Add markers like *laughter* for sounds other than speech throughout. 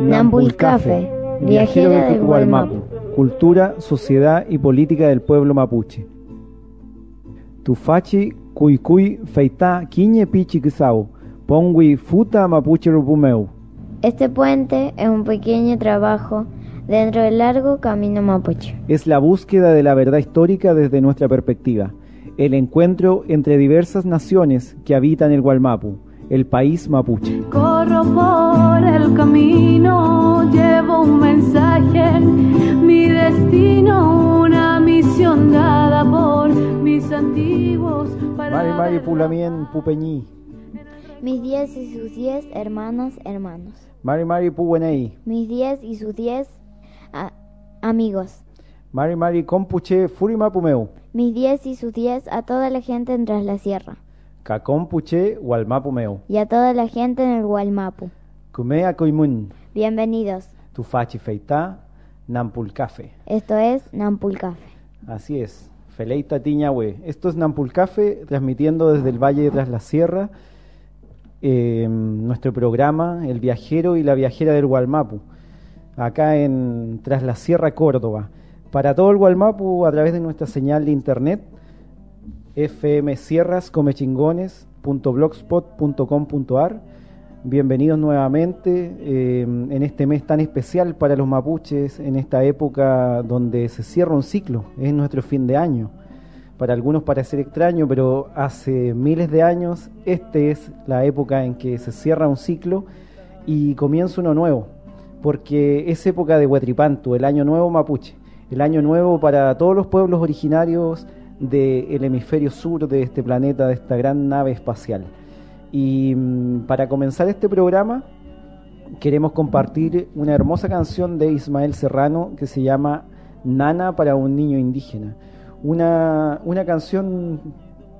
Nampulcafe, viajera del Gualmapu. Cultura, sociedad y política del pueblo mapuche. Tufachi cuicuy feita quiñe pichi kisau, pongui futa mapuche rupumeu. Este puente es un pequeño trabajo dentro del largo camino mapuche. Es la búsqueda de la verdad histórica desde nuestra perspectiva, el encuentro entre diversas naciones que habitan el Gualmapu, el país mapuche. Corro por el camino, llevo un mensaje, mi destino, una misión dada por mis antiguos. Mari Mari Pulamien Pupeñí, Mis diez y sus diez hermanas, hermanos. Mari Mari Puwenei, Mis diez y sus diez a- amigos. Mari Mari Compuche Furimapumeu, Mis diez y sus diez a toda la gente en Tras la Sierra. Cacompuche Walmapumeu, Y a toda la gente en el Gualmapu. Kumea Koimun, Bienvenidos. Tufachi Feita, Nampulcafe. Esto es Nampulcafe. Así es, Feleita Tiñahue. Esto es Nampulcafe, transmitiendo desde el Valle de Tras la Sierra eh, nuestro programa El viajero y la viajera del Gualmapu, acá en Tras la Sierra, Córdoba. Para todo el Gualmapu a través de nuestra señal de internet fmsierrascomechingones.blogspot.com.ar Bienvenidos nuevamente eh, en este mes tan especial para los mapuches, en esta época donde se cierra un ciclo, es nuestro fin de año. Para algunos parece extraño, pero hace miles de años esta es la época en que se cierra un ciclo y comienza uno nuevo, porque es época de Huatripantu, el año nuevo mapuche, el año nuevo para todos los pueblos originarios del hemisferio sur de este planeta, de esta gran nave espacial. Y mm, para comenzar este programa queremos compartir una hermosa canción de Ismael Serrano que se llama Nana para un niño indígena. Una, una canción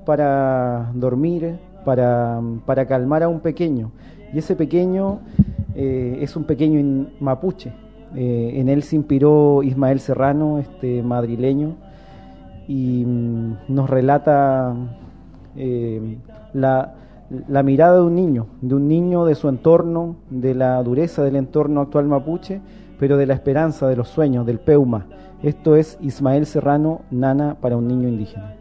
para dormir, para, para calmar a un pequeño. Y ese pequeño eh, es un pequeño mapuche. Eh, en él se inspiró Ismael Serrano, este madrileño, y mm, nos relata eh, la, la mirada de un niño, de un niño de su entorno, de la dureza del entorno actual mapuche, pero de la esperanza, de los sueños, del peuma. Esto es Ismael Serrano, Nana para un niño indígena.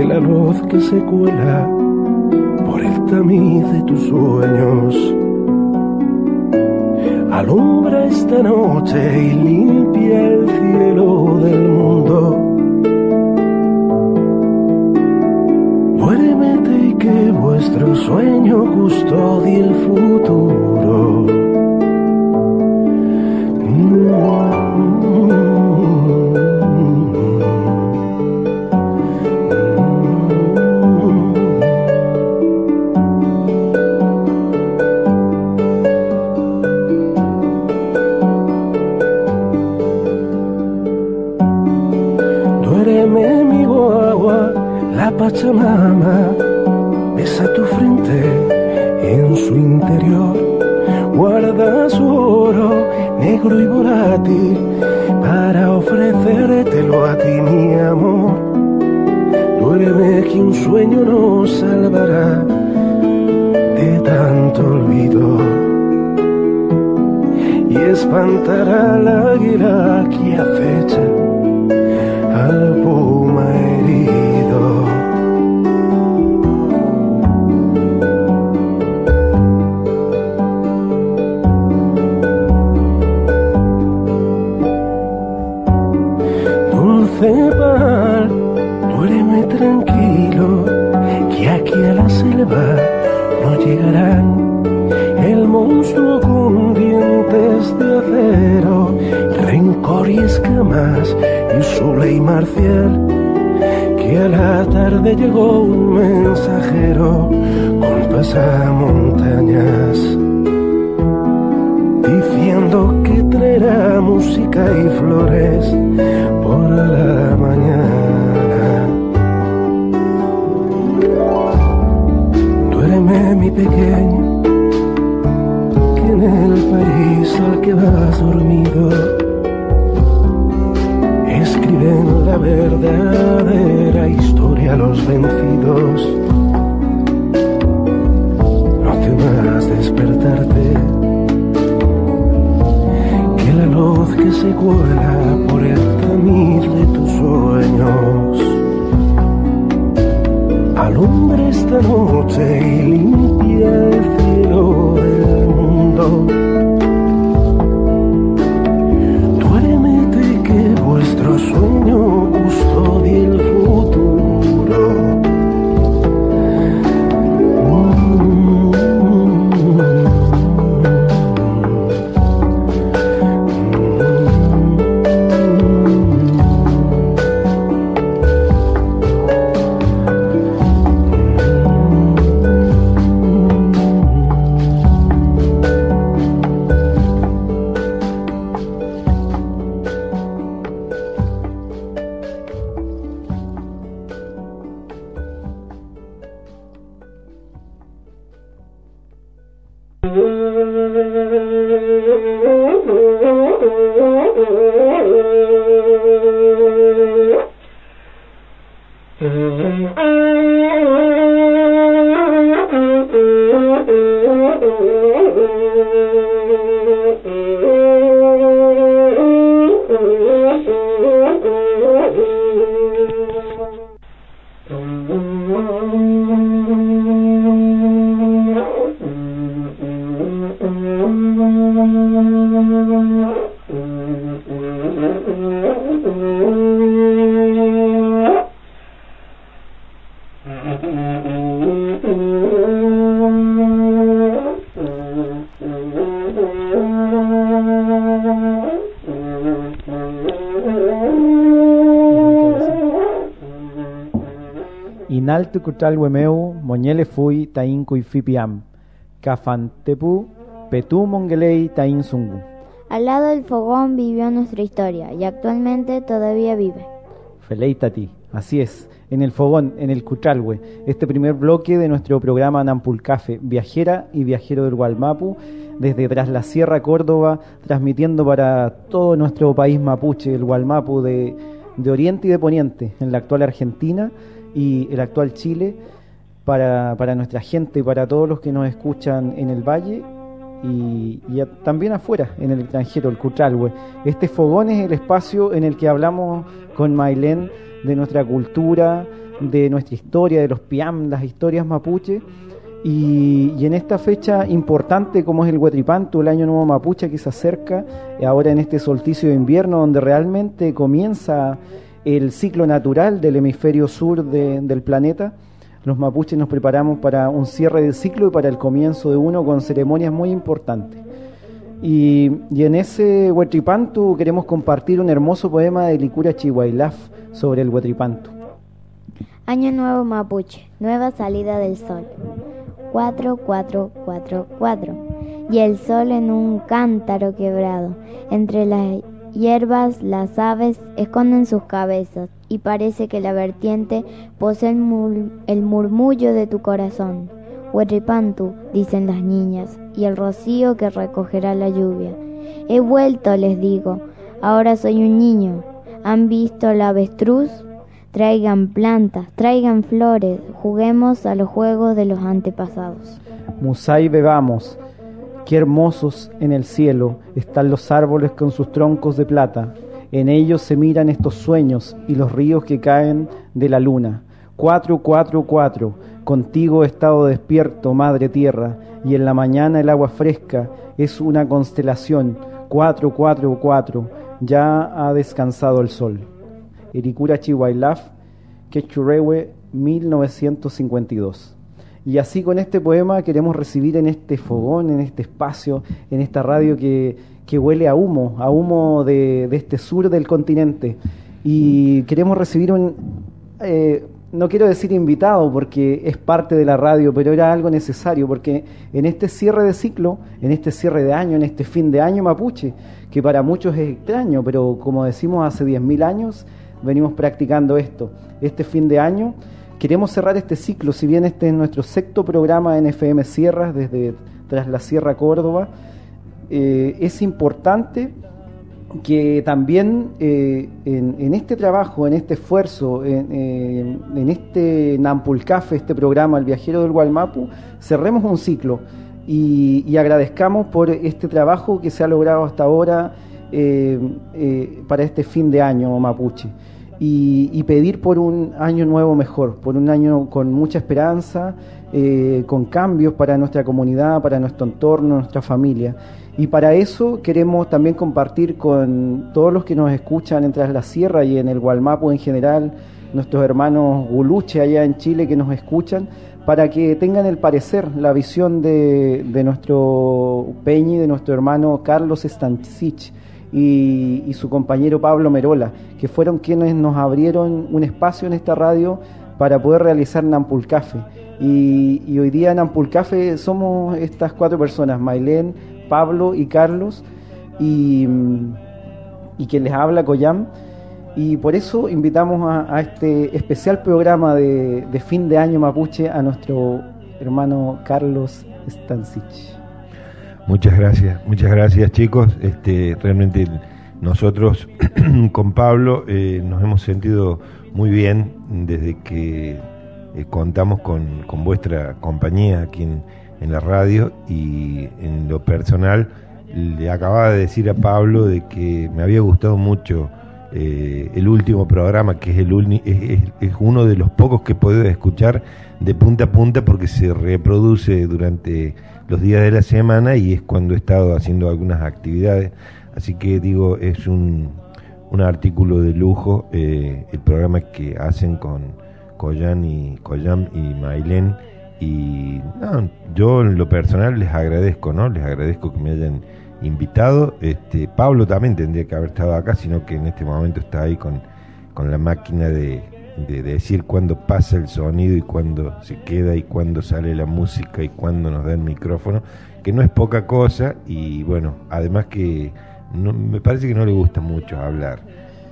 Que la luz que se cuela tamiz de tus sueños. Alumbra esta noche y limpia el cielo del mundo. Duérmete y que vuestro sueño custodie el futuro. Duéreme amor. Duerme que un sueño nos salvará de tanto olvido y espantará la águila que acecha no llegarán el monstruo con dientes de acero, rencor y escamas y su ley marcial. Que a la tarde llegó un mensajero con pasamontañas, diciendo que traerá música y flores por la mañana. Pequeño que en el país al que vas dormido escriben la verdadera historia los vencidos. No temas despertarte, que la luz que se cuela por el tamiz de tus sueños alumbra esta noche y limpia el cielo del mundo. Duérmete que vuestro sueño Moñele fui fipiam, cafantepu, mongelei tain sungu. Al lado del fogón vivió nuestra historia y actualmente todavía vive. Feleitati, así es, en el fogón, en el Cutralwe, este primer bloque de nuestro programa Nampulcafe, viajera y viajero del Gualmapu, desde tras la Sierra Córdoba, transmitiendo para todo nuestro país mapuche, el Gualmapu de, de Oriente y de Poniente, en la actual Argentina y el actual Chile, para, para nuestra gente y para todos los que nos escuchan en el Valle y, también afuera, en el extranjero, el Cutralwe. Este fogón es el espacio en el que hablamos con Mailén de nuestra cultura, de nuestra historia, de los piam, las historias mapuche, Y, en esta fecha importante como es el Huetripantu, el Año Nuevo Mapuche que se acerca, ahora en este solsticio de invierno donde realmente comienza el ciclo natural del hemisferio sur del planeta, los mapuches nos preparamos para un cierre del ciclo y para el comienzo de uno con ceremonias muy importantes. Y, en ese Huetripantu queremos compartir un hermoso poema de Licura Chihuailaf sobre el Huetripantu. Año Nuevo Mapuche, nueva salida del sol. 4444 y el sol en un cántaro quebrado. Entre las hierbas las aves esconden sus cabezas y parece que la vertiente posee el, murmullo de tu corazón. Huetripantu, dicen las niñas, y el rocío que recogerá la lluvia. He vuelto, les digo, ahora soy un niño. ¿Han visto la avestruz? Traigan plantas, traigan flores, juguemos a los juegos de los antepasados. Musay bebamos, qué hermosos en el cielo están los árboles con sus troncos de plata. En ellos se miran estos sueños y los ríos que caen de la luna. Cuatro, cuatro, cuatro, contigo he estado despierto, madre tierra, y en la mañana el agua fresca es una constelación. Cuatro, cuatro, cuatro, ya ha descansado el sol. Erikura Chihuailaf, Quechurewe, 1952. Y así con este poema queremos recibir en este fogón, en este espacio, en esta radio que, que huele a humo, a humo de, este sur del continente. Y queremos recibir un, eh, no quiero decir invitado porque es parte de la radio, pero era algo necesario porque en este cierre de ciclo, en este cierre de año, en este fin de año mapuche, que para muchos es extraño, pero como decimos hace 10.000 años, venimos practicando esto. Este fin de año queremos cerrar este ciclo, si bien este es nuestro sexto programa en FM Sierras desde tras la Sierra Córdoba, eh, es importante que también eh, en, este trabajo, en este esfuerzo, en, este Nampulcafe, este programa El Viajero del Gualmapu, cerremos un ciclo. Y, y agradezcamos por este trabajo que se ha logrado hasta ahora eh, eh, para este fin de año mapuche y, pedir por un año nuevo mejor, por un año con mucha esperanza, eh, con cambios para nuestra comunidad, para nuestro entorno, nuestra familia. Y para eso queremos también compartir con todos los que nos escuchan en Tras la Sierra y en el Gualmapu en general, nuestros hermanos Guluche allá en Chile que nos escuchan, para que tengan el parecer, la visión de, de nuestro Peñi, de nuestro hermano Carlos Stancich y, su compañero Pablo Merola, que fueron quienes nos abrieron un espacio en esta radio para poder realizar Nampulcafe. Y, y hoy día en Nampulcafe somos estas cuatro personas, Mailén, Pablo y Carlos, y, y quien les habla, Coyam. Y por eso invitamos a, este especial programa de, de, fin de año mapuche a nuestro hermano Carlos Stancich. Muchas gracias, muchas gracias chicos. Este, realmente nosotros *clears throat* con Pablo eh, nos hemos sentido muy bien desde que eh, contamos con, vuestra compañía aquí en, la radio y en lo personal le acababa de decir a Pablo de que me había gustado mucho eh, el último programa, que es, el es, es, uno de los pocos que podido escuchar de punta a punta porque se reproduce durante los días de la semana y es cuando he estado haciendo algunas actividades. Así que digo, es un, un artículo de lujo eh, el programa que hacen con Coyan y, Coyam y Mailén. Y yo en lo personal les agradezco, ¿no? Les agradezco que me hayan invitado. Este, Pablo también tendría que haber estado acá, sino que en este momento está ahí con, con la máquina de, de decir cuándo pasa el sonido y cuándo se queda y cuándo sale la música y cuándo nos da el micrófono, que no es poca cosa y bueno, además que no, me parece que no le gusta mucho hablar,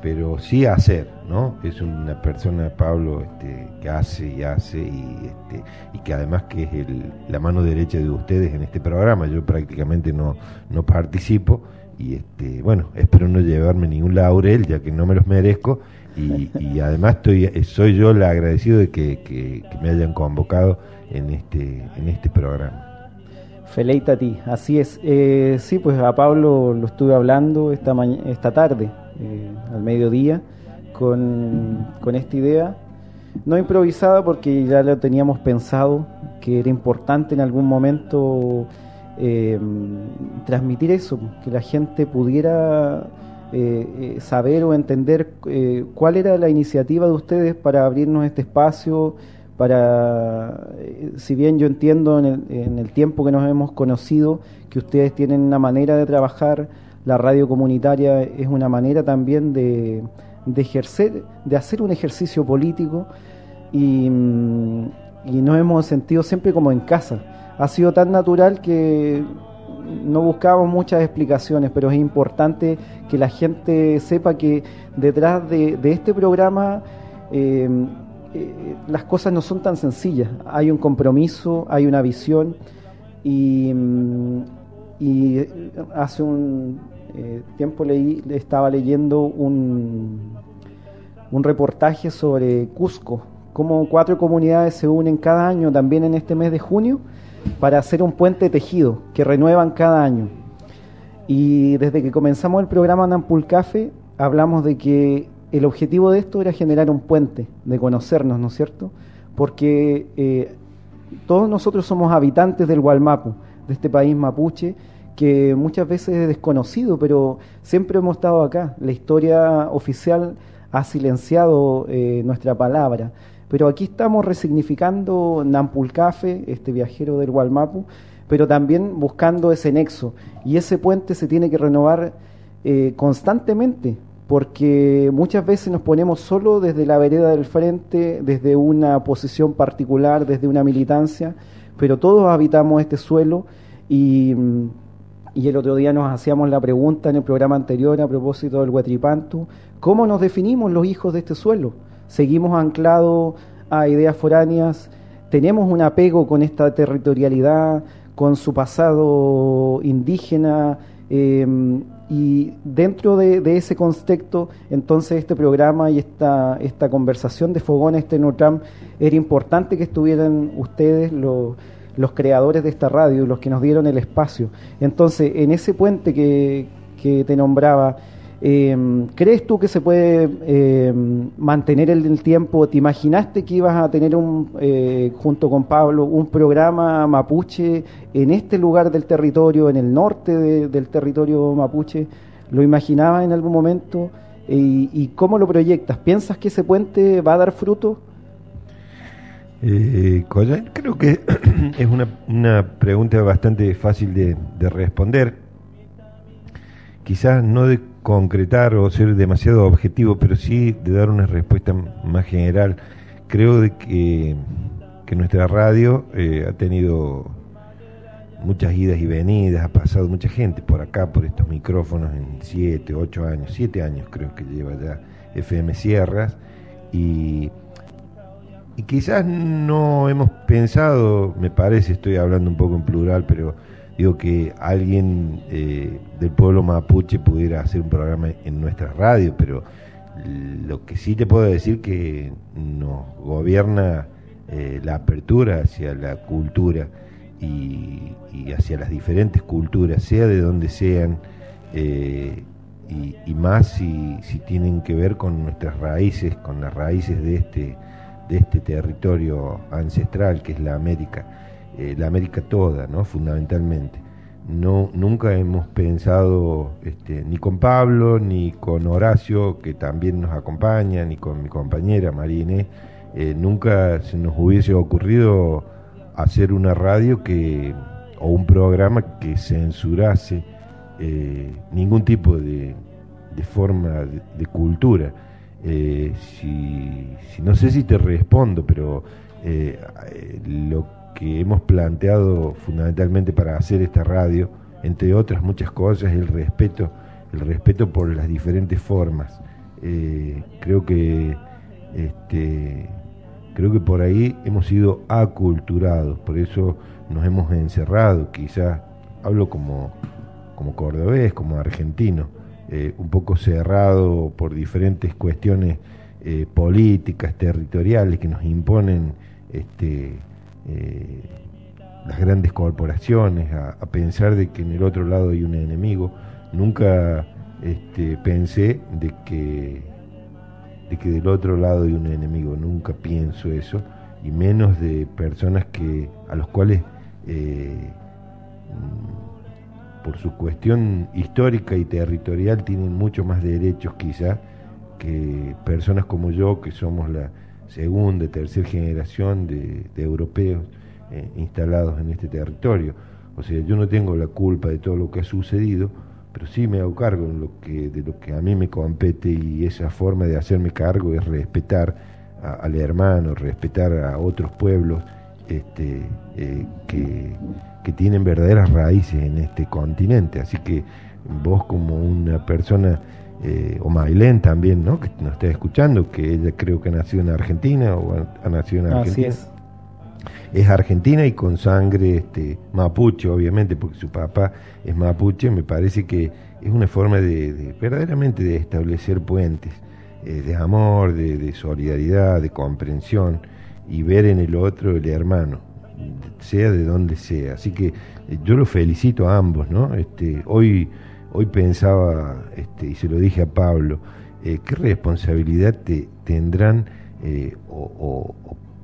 pero sí hacer, ¿no? Es una persona, Pablo, este, que hace y hace y, este, y que además que es el, la mano derecha de ustedes en este programa, yo prácticamente no, no participo y este, bueno, espero no llevarme ningún laurel ya que no me los merezco y, además estoy, soy yo el agradecido de que, me hayan convocado en este, en este programa. Feleita a ti, así es. Eh, sí, pues a Pablo lo estuve hablando esta, esta tarde, eh, al mediodía, con, con esta idea, no improvisada porque ya lo teníamos pensado que era importante en algún momento eh, transmitir eso, que la gente pudiera eh, eh, saber o entender cuál era la iniciativa de ustedes para abrirnos este espacio, para, si bien yo entiendo en el, en el tiempo que nos hemos conocido, que ustedes tienen una manera de trabajar, la radio comunitaria es una manera también de, ejercer, de hacer un ejercicio político mm, y nos hemos sentido siempre como en casa. Ha sido tan natural que no buscamos muchas explicaciones, pero es importante que la gente sepa que detrás de, este programa eh, eh, las cosas no son tan sencillas. Hay un compromiso, hay una visión y, mm, y hace un eh, tiempo leí, estaba leyendo un, un reportaje sobre Cusco, cómo cuatro comunidades se unen cada año, también en este mes de junio, para hacer un puente tejido que renuevan cada año. Y desde que comenzamos el programa Nampul Café, hablamos de que el objetivo de esto era generar un puente, de conocernos, ¿no es cierto? Porque eh, todos nosotros somos habitantes del Gualmapu, de este país mapuche, que muchas veces es desconocido, pero siempre hemos estado acá. La historia oficial ha silenciado eh, nuestra palabra. Pero aquí estamos resignificando Nampulcafe, este viajero del Gualmapu, pero también buscando ese nexo. Y ese puente se tiene que renovar eh, constantemente, porque muchas veces nos ponemos solo desde la vereda del frente, desde una posición particular, desde una militancia, pero todos habitamos este suelo y y el otro día nos hacíamos la pregunta en el programa anterior a propósito del Huetripantu, ¿cómo nos definimos los hijos de este suelo? ¿Seguimos anclados a ideas foráneas? ¿Tenemos un apego con esta territorialidad, con su pasado indígena? Em, y dentro de, ese contexto, entonces este programa y esta, esta conversación de Fogones este Notram era importante que estuvieran ustedes, los los creadores de esta radio, los que nos dieron el espacio. Entonces, en ese puente que, te nombraba, em, ¿crees tú que se puede em, mantener el, tiempo? ¿Te imaginaste que ibas a tener un, eh, junto con Pablo un programa mapuche en este lugar del territorio, en el norte del territorio mapuche? ¿Lo imaginabas en algún momento? ¿Y, ¿Y cómo lo proyectas? ¿Piensas que ese puente va a dar fruto? Eh, creo que *clears throat* es una, pregunta bastante fácil de, responder. Quizás no de concretar o ser demasiado objetivo, pero sí de dar una respuesta más general. Creo de que, que nuestra radio eh, ha tenido muchas idas y venidas, ha pasado mucha gente por acá, por estos micrófonos en siete, ocho años, siete años creo que lleva ya FM Sierras, y y quizás no hemos pensado, me parece, estoy hablando un poco en plural, pero digo que alguien eh, del pueblo mapuche pudiera hacer un programa en nuestra radio, pero lo que sí te puedo decir que nos gobierna eh, la apertura hacia la cultura y, hacia las diferentes culturas, sea de donde sean, eh, y, más si, si tienen que ver con nuestras raíces, con las raíces de este de este territorio ancestral que es la América, eh, la América toda, ¿no? fundamentalmente. No, nunca hemos pensado, este, ni con Pablo, ni con Horacio, que también nos acompaña, ni con mi compañera María Inés, eh, nunca se nos hubiese ocurrido hacer una radio que, o un programa que censurase eh, ningún tipo de, forma de cultura. Eh, si, no sé si te respondo, pero lo que hemos planteado fundamentalmente para hacer esta radio, entre otras muchas cosas, el respeto, el respeto por las diferentes formas. Eh, creo que este, creo que por ahí hemos sido aculturados, por eso nos hemos encerrado, quizás hablo como, como cordobés, como argentino, eh, un poco cerrado por diferentes cuestiones eh, políticas, territoriales que nos imponen este, eh, las grandes corporaciones a, pensar de que en el otro lado hay un enemigo. Nunca este, pensé de que, de que del otro lado hay un enemigo, nunca pienso eso. y menos de personas que a los cuales eh, por su cuestión histórica y territorial tienen mucho más derechos quizá que personas como yo que somos la segunda, tercera generación de, europeos eh, instalados en este territorio. O sea, yo no tengo la culpa de todo lo que ha sucedido, pero sí me hago cargo de lo que, de lo que a mí me compete y esa forma de hacerme cargo es respetar al hermano, respetar a otros pueblos este, eh, que tienen verdaderas raíces en este continente. Así que vos como una persona eh, o Mailén también, ¿no? Que nos está escuchando, que ella creo que ha nacido en Argentina o ha, nacido en Argentina. es. es. argentina y con sangre este, mapuche, obviamente, porque su papá es mapuche. Me parece que es una forma de, verdaderamente de establecer puentes, eh, de amor, de, solidaridad, de comprensión y ver en el otro el hermano, sea de donde sea. Así que eh, yo lo felicito a ambos, ¿no? Este, hoy Hoy pensaba, este, y se lo dije a Pablo, eh, ¿qué responsabilidad te, tendrán eh, o,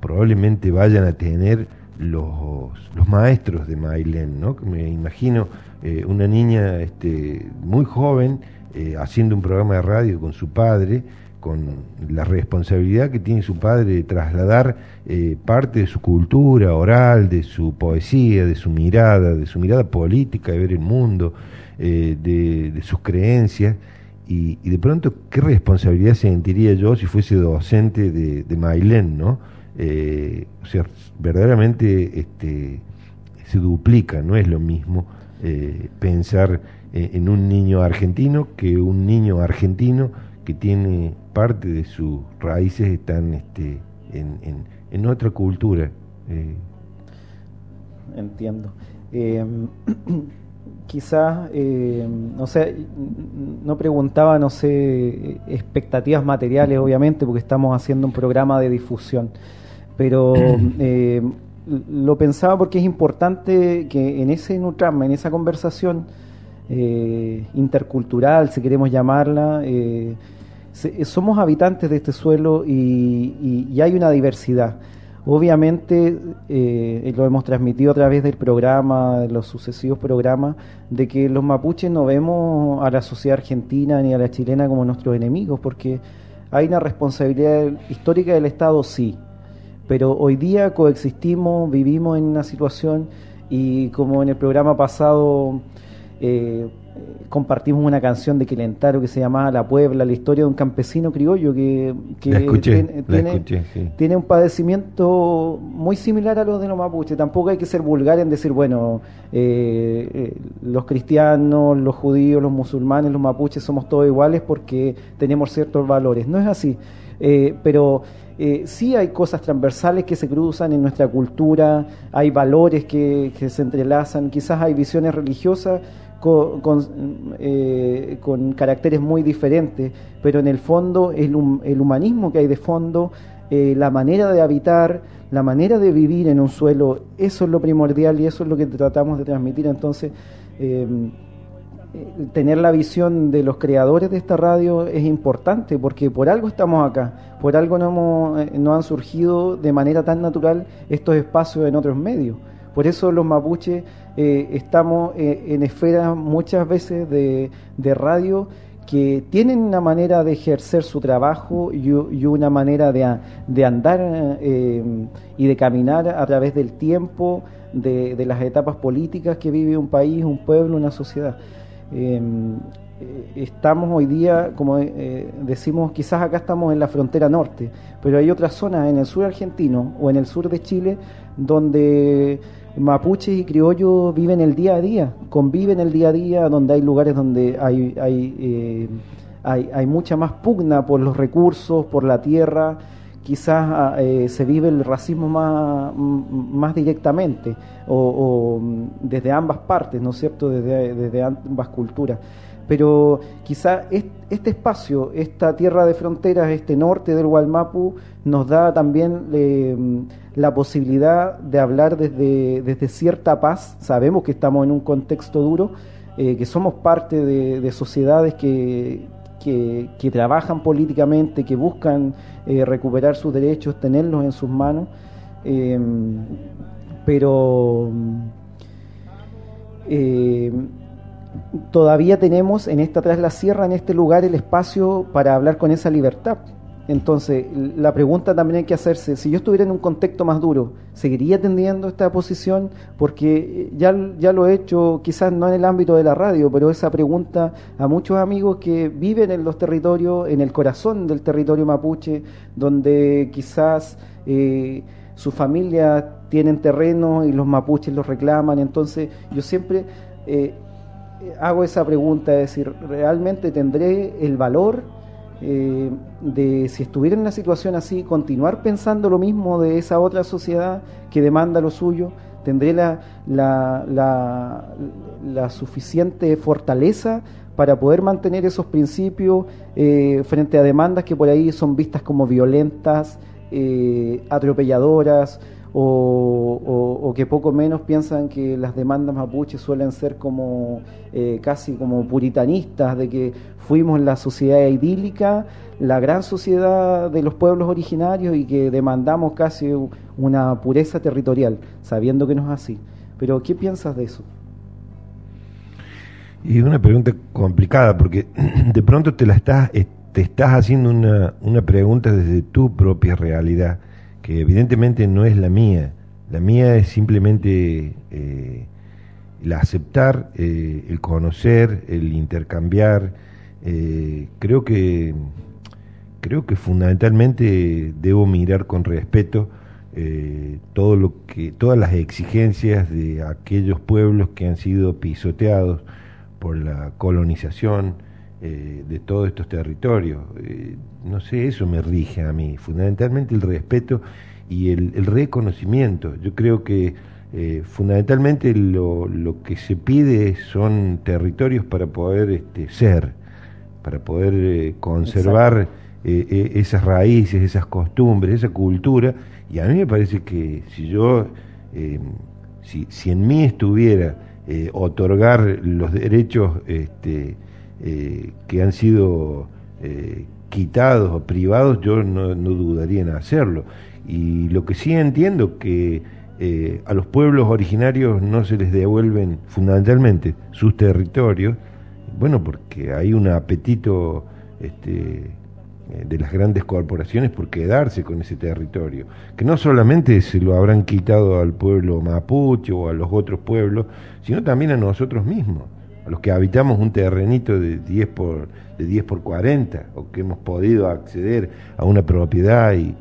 probablemente vayan a tener los, los maestros de Mailén? ¿no? Me imagino eh, una niña este, muy joven haciendo un programa de radio con su padre, con la responsabilidad que tiene su padre de trasladar parte de su cultura oral, de su poesía, de su mirada, de su mirada política, de ver el mundo. Eh, de, sus creencias y, de pronto qué responsabilidad sentiría yo si fuese docente de, de Mailén, ¿no? Eh, o sea, verdaderamente este, se duplica, no es lo mismo eh, pensar en un niño argentino que un niño argentino que tiene parte de sus raíces están este, en, en, otra cultura. Entiendo. *clears throat* quizás, eh, no sé, no preguntaba, no sé, expectativas materiales, obviamente, porque estamos haciendo un programa de difusión, pero *clears throat* eh, lo pensaba porque es importante que en ese Nutrama, en esa conversación eh, intercultural, si queremos llamarla, somos habitantes de este suelo y hay una diversidad. Obviamente eh, lo hemos transmitido a través del programa, de los sucesivos programas, de que los mapuches no vemos a la sociedad argentina ni a la chilena como nuestros enemigos, porque hay una responsabilidad histórica del Estado, sí, pero hoy día coexistimos, vivimos en una situación y como en el programa pasado eh, compartimos una canción de Quilentaro que se llamaba La Puebla, la historia de un campesino criollo que, tiene, un padecimiento muy similar a los de los mapuches. Tampoco hay que ser vulgar en decir, bueno, eh, eh, los cristianos, los judíos, los musulmanes, los mapuches somos todos iguales porque tenemos ciertos valores. No es así, eh, pero... sí hay cosas transversales que se cruzan en nuestra cultura, hay valores que, que se entrelazan, quizás hay visiones religiosas con, eh, con, caracteres muy diferentes, pero en el fondo el, humanismo que hay de fondo, eh, la manera de habitar, la manera de vivir en un suelo, eso es lo primordial y eso es lo que tratamos de transmitir. Entonces, eh, tener la visión de los creadores de esta radio es importante porque por algo estamos acá, por algo no, hemos, no han surgido de manera tan natural estos espacios en otros medios. Por eso los mapuches eh, estamos eh, en esferas muchas veces de, radio que tienen una manera de ejercer su trabajo y, una manera de, andar eh, y de caminar a través del tiempo, de, las etapas políticas que vive un país, un pueblo, una sociedad. Estamos hoy día, como decimos, quizás acá estamos en la frontera norte, pero hay otras zonas en el sur argentino o en el sur de Chile donde mapuches y criollos viven el día a día, conviven el día a día, donde hay lugares donde hay, hay, eh, hay, hay, mucha más pugna por los recursos, por la tierra, quizás ah, eh, se vive el racismo más, más directamente, o, desde ambas partes, ¿no es cierto?, desde, desde ambas culturas. Pero quizás espacio, esta tierra de fronteras, este norte del Gualmapu, nos da también... Eh, la posibilidad de hablar desde, desde cierta paz. Sabemos que estamos en un contexto duro, eh, que somos parte de, sociedades que, que, trabajan políticamente, que buscan eh, recuperar sus derechos, tenerlos en sus manos. Pero todavía tenemos en esta tras la sierra, en este lugar, el espacio para hablar con esa libertad. Entonces, la pregunta también hay que hacerse, si yo estuviera en un contexto más duro, ¿seguiría teniendo esta posición? Porque ya, ya lo he hecho, quizás no en el ámbito de la radio, pero esa pregunta a muchos amigos que viven en los territorios, en el corazón del territorio mapuche, donde quizás eh, su familia tienen terreno y los mapuches los reclaman. Entonces, yo siempre eh, hago esa pregunta, es decir, ¿realmente tendré el valor? Eh, de si estuviera en una situación así, continuar pensando lo mismo de esa otra sociedad que demanda lo suyo, tendré la, la, la, suficiente fortaleza para poder mantener esos principios eh, frente a demandas que por ahí son vistas como violentas, eh, atropelladoras o, que poco menos piensan que las demandas mapuches suelen ser como eh, casi como puritanistas, de que fuimos la sociedad idílica, la gran sociedad de los pueblos originarios y que demandamos casi una pureza territorial, sabiendo que no es así. Pero ¿qué piensas de eso? Y una pregunta complicada porque *clears throat* de pronto te la estás, te estás haciendo una, una pregunta desde tu propia realidad que evidentemente no es la mía. La mía es simplemente eh, el aceptar, eh, el conocer, el intercambiar. Eh, creo que creo que fundamentalmente debo mirar con respeto todo lo que todas las exigencias de aquellos pueblos que han sido pisoteados por la colonización de todos estos territorios no sé, eso me rige a mí, fundamentalmente el respeto y el, reconocimiento. Yo creo que eh, fundamentalmente lo, lo, que se pide son territorios para poder este, ser, para poder eh, conservar eh, esas raíces, esas costumbres, esa cultura. Y a mí me parece que si yo, si, si, en mí estuviera otorgar los derechos este, que han sido quitados o privados, yo no, dudaría en hacerlo. Y lo que sí entiendo que eh, a los pueblos originarios no se les devuelven fundamentalmente sus territorios, bueno, porque hay un apetito este, eh, de las grandes corporaciones por quedarse con ese territorio, que no solamente se lo habrán quitado al pueblo mapuche o a los otros pueblos, sino también a nosotros mismos a los que habitamos un terrenito de 10 por, de 10 por 40 o que hemos podido acceder a una propiedad y...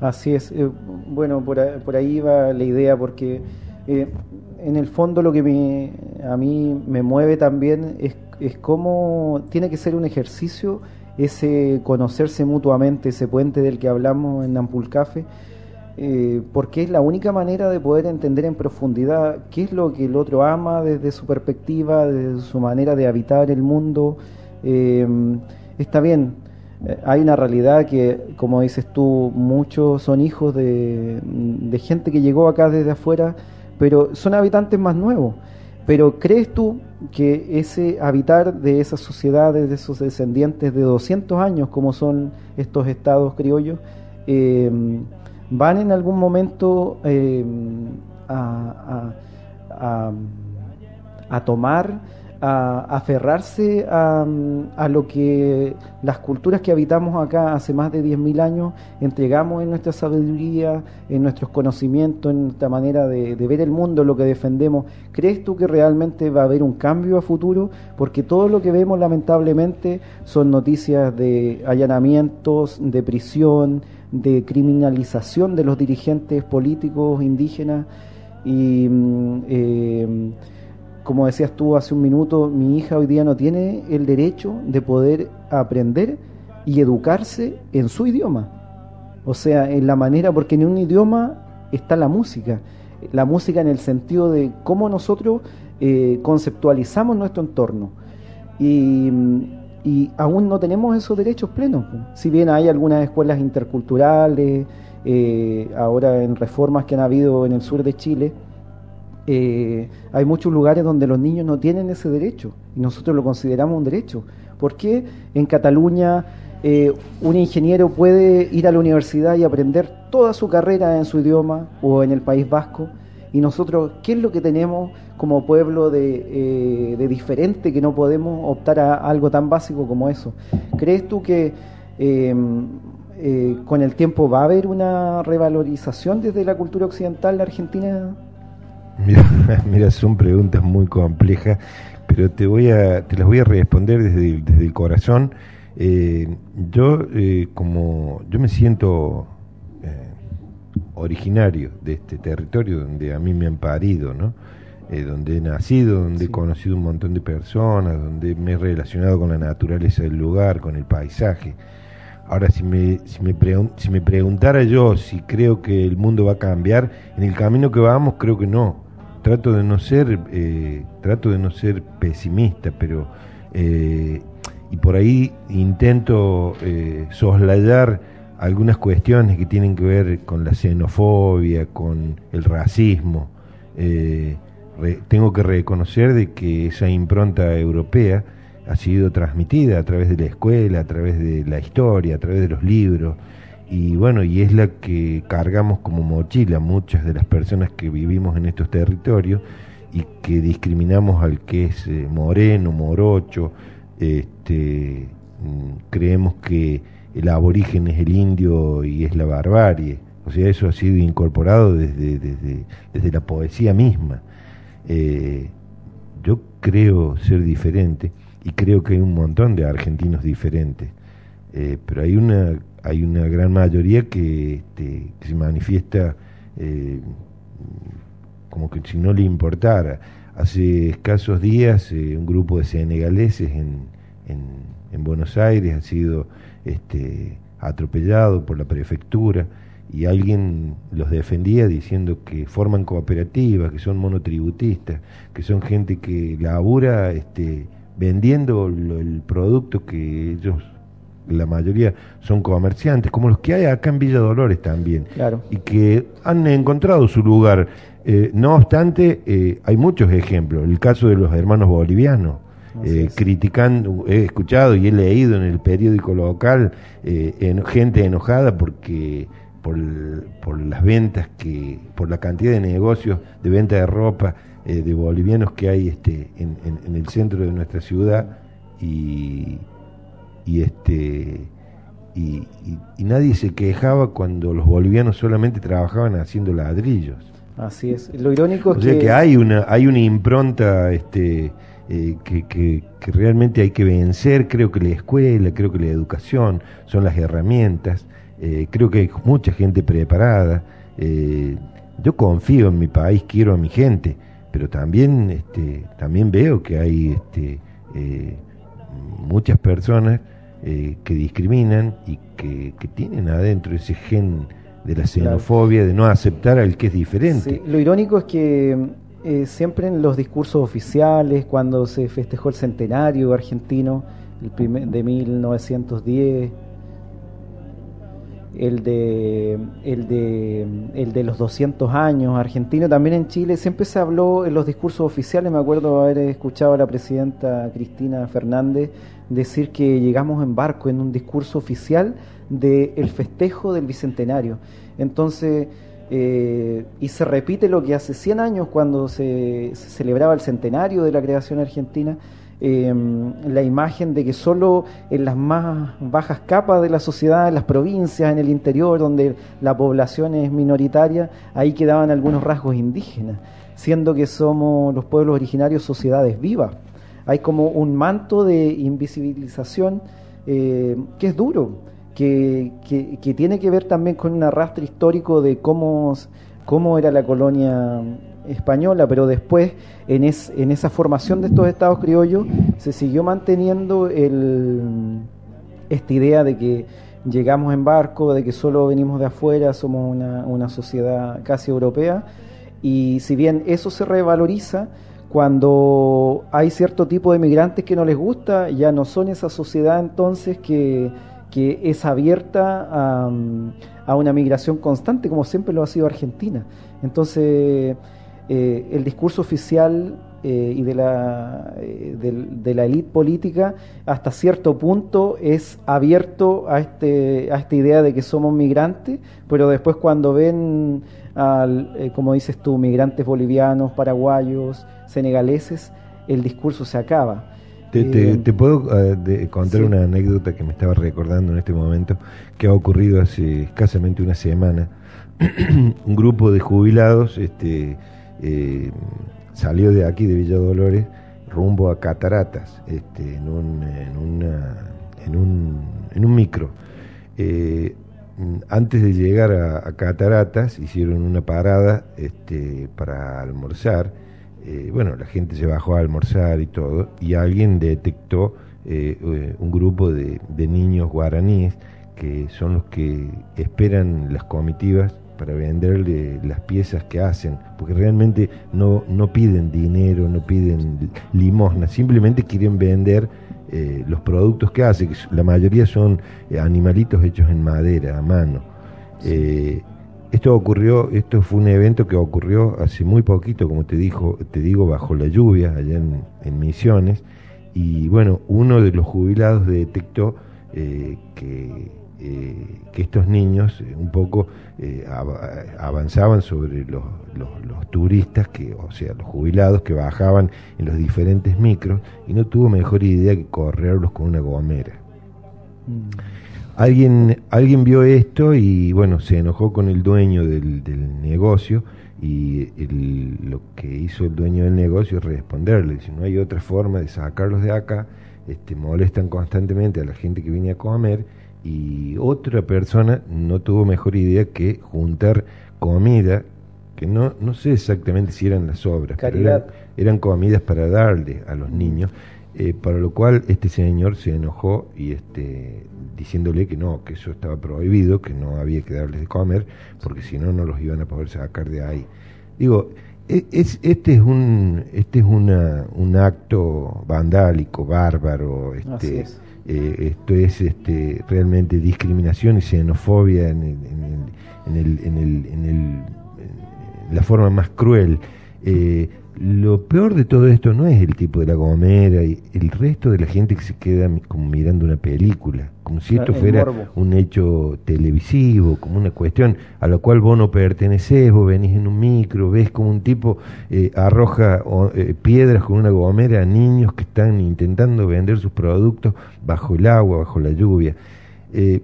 Así es, eh, bueno, por, por, ahí va la idea porque eh, en el fondo lo que me, a mí me mueve también es, es cómo tiene que ser un ejercicio ese conocerse mutuamente, ese puente del que hablamos en Nampulcafe, eh, porque es la única manera de poder entender en profundidad qué es lo que el otro ama desde su perspectiva, desde su manera de habitar el mundo. Eh, está bien, eh, hay una realidad que, como dices tú, muchos son hijos de, de gente que llegó acá desde afuera, pero son habitantes más nuevos. Pero ¿crees tú que ese habitar de esas sociedades, de esos descendientes de 200 años, como son estos estados criollos, eh, van en algún momento eh, a, tomar, a aferrarse a, a, lo que las culturas que habitamos acá hace más de 10.000 años entregamos en nuestra sabiduría, en nuestros conocimientos, en nuestra manera de, de, ver el mundo, lo que defendemos. ¿Crees tú que realmente va a haber un cambio a futuro? Porque todo lo que vemos lamentablemente son noticias de allanamientos, de prisión, de criminalización de los dirigentes políticos indígenas y mm, eh, como decías tú hace un minuto, mi hija hoy día no tiene el derecho de poder aprender y educarse en su idioma. O sea, en la manera, porque en un idioma está la música. La música en el sentido de cómo nosotros eh, conceptualizamos nuestro entorno. Y mm, y aún no tenemos esos derechos plenos. Si bien hay algunas escuelas interculturales, eh, ahora en reformas que han habido en el sur de Chile, eh, hay muchos lugares donde los niños no tienen ese derecho y nosotros lo consideramos un derecho. ¿Por qué en Cataluña eh, un ingeniero puede ir a la universidad y aprender toda su carrera en su idioma o en el País Vasco. Y nosotros, ¿qué es lo que tenemos como pueblo de, eh, diferente que no podemos optar a algo tan básico como eso? ¿Crees tú que em, eh, con el tiempo va a haber una revalorización desde la cultura occidental de Argentina? Mira, *laughs* mira, son preguntas muy complejas, pero te voy a, te las voy a responder desde, desde el corazón eh, yo, como yo me siento originario de este territorio donde a mí me han parido, ¿no? donde he nacido, donde he conocido un montón de personas, donde me he relacionado con la naturaleza del lugar, con el paisaje. Ahora, si me, si me, si me preguntara yo si creo que el mundo va a cambiar, en el camino que vamos creo que no. Trato de no ser, trato de no ser pesimista, pero y por ahí intento eh, soslayar algunas cuestiones que tienen que ver con la xenofobia, con el racismo. Eh, tengo que reconocer de que esa impronta europea ha sido transmitida a través de la escuela, a través de la historia, a través de los libros, y bueno, y es la que cargamos como mochila muchas de las personas que vivimos en estos territorios y que discriminamos al que es eh, moreno, morocho, este, mm, creemos que el aborigen es el indio y es la barbarie. O sea, eso ha sido incorporado desde, desde, la poesía misma. Eh, yo creo ser diferente y creo que hay un montón de argentinos diferentes, eh, pero hay una, hay una gran mayoría que, este, se manifiesta eh, como que si no le importara. Hace escasos días un grupo de senegaleses en, en, Buenos Aires, ha sido este, atropellado por la prefectura y alguien los defendía diciendo que forman cooperativas, que son monotributistas, que son gente que labura este, vendiendo el producto que ellos, la mayoría son comerciantes, como los que hay acá en Villa Dolores también, claro. y que han encontrado su lugar. Eh, no obstante, eh, hay muchos ejemplos, el caso de los hermanos bolivianos, eh, criticando, he escuchado y he leído en el periódico local eh, gente enojada porque por, por, las ventas que, por la cantidad de negocios de venta de ropa eh, de bolivianos que hay este en, en, el centro de nuestra ciudad y, y este y, y, nadie se quejaba cuando los bolivianos solamente trabajaban haciendo ladrillos. Así es. Lo irónico es que, hay una hay una impronta este eh, que, que, realmente hay que vencer. Creo que la escuela, creo que la educación son las herramientas. Eh, creo que hay mucha gente preparada. Eh, yo confío en mi país, quiero a mi gente, pero también, este, también veo que hay este, muchas personas que discriminan y que, que tienen adentro ese gen de la xenofobia, de no aceptar al que es diferente. lo irónico es que eh, siempre en los discursos oficiales, cuando se festejó el centenario argentino, el primer, de 1910, el de, el, de, el de los 200 años argentino, también en Chile, siempre se habló en los discursos oficiales, me acuerdo haber escuchado a la presidenta Cristina Fernández decir que llegamos en barco en un discurso oficial del festejo del Bicentenario. Entonces, eh, y se repite lo que hace 100 años cuando se, celebraba el centenario de la creación argentina, em, la imagen de que solo en las más bajas capas de la sociedad, en las provincias, en el interior, donde la población es minoritaria, ahí quedaban algunos rasgos indígenas, siendo que somos los pueblos originarios sociedades vivas. Hay como un manto de invisibilización eh, que es duro que, tiene que ver también con un arrastre histórico de cómo, cómo era la colonia española, pero después en, en esa formación de estos estados criollos se siguió manteniendo el, esta idea de que llegamos en barco, de que solo venimos de afuera, somos una, una sociedad casi europea, y si bien eso se revaloriza, cuando hay cierto tipo de migrantes que no les gusta, ya no son esa sociedad entonces que que es abierta a, una migración constante, como siempre lo ha sido Argentina. Entonces, eh, el discurso oficial eh, y de la, eh, de, la élite política hasta cierto punto es abierto a, este, a esta idea de que somos migrantes, pero después cuando ven, al, como dices tú, migrantes bolivianos, paraguayos, senegaleses, el discurso se acaba. Te, puedo contar una anécdota que me estaba recordando en este momento, que ha ocurrido hace escasamente una semana *clears throat* un grupo de jubilados este, eh, salió de aquí, de Villa Dolores, rumbo a Cataratas, este, en, un, en, una, en, un, en un micro. Eh, antes de llegar a, Cataratas hicieron una parada este, para almorzar. Eh, bueno, la gente se bajó a almorzar y todo, y alguien detectó un grupo de, de niños guaraníes que son los que esperan las comitivas para venderle las piezas que hacen, porque realmente no, no piden dinero, no piden limosna, simplemente quieren vender eh, los productos que hacen, que la mayoría son eh, animalitos hechos en madera, a mano. Eh, esto ocurrió, esto fue un evento que ocurrió hace muy poquito, como te dijo, te digo, bajo la lluvia, allá en, en Misiones, y bueno, uno de los jubilados detectó que eh, que estos niños eh, un poco eh, avanzaban sobre los, turistas, que, o sea, los jubilados que bajaban en los diferentes micros y no tuvo mejor idea que correrlos con una gomera. Mm. Alguien, alguien vio esto y bueno, se enojó con el dueño del, negocio y lo que hizo el dueño del negocio es responderle, si no hay otra forma de sacarlos de acá, este, molestan constantemente a la gente que viene a comer y otra persona no tuvo mejor idea que juntar comida, que no, no sé exactamente si eran las obras, pero eran, comidas para darle a los niños, eh, para lo cual este señor se enojó y este diciéndole que no, que eso estaba prohibido, que no había que darles de comer, porque si no, no los iban a poder sacar de ahí. Digo, e, es, este es un este es una, un acto vandálico, bárbaro, este, eh, esto es este, realmente discriminación y xenofobia en, en, el, en, el, en la forma más cruel. Eh, lo peor de todo esto no es el tipo de la gomera y el resto de la gente que se queda como mirando una película, como si esto fuera un hecho televisivo, como una cuestión a la cual vos no pertenecés, vos venís en un micro, ves como un tipo eh, arroja eh, piedras con una gomera a niños que están intentando vender sus productos bajo el agua, bajo la lluvia. Eh,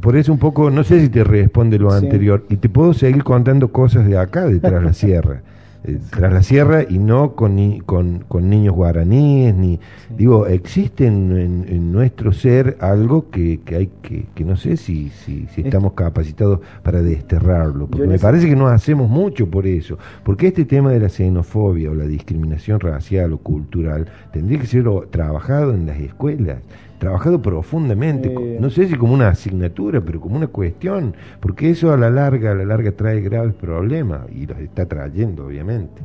por eso un poco, no sé si te responde lo anterior, y te puedo seguir contando cosas de acá, detrás de la sierra. *laughs* Eh, tras la sierra y no con, con, con niños guaraníes, ni digo, existe en, nuestro ser algo que, que hay que, que no sé si, si, si estamos capacitados para desterrarlo, porque me parece que no hacemos mucho por eso, porque este tema de la xenofobia o la discriminación racial o cultural tendría que ser trabajado en las escuelas trabajado profundamente, no sé si como una asignatura, pero como una cuestión, porque eso a la larga, a la larga trae graves problemas y los está trayendo, obviamente.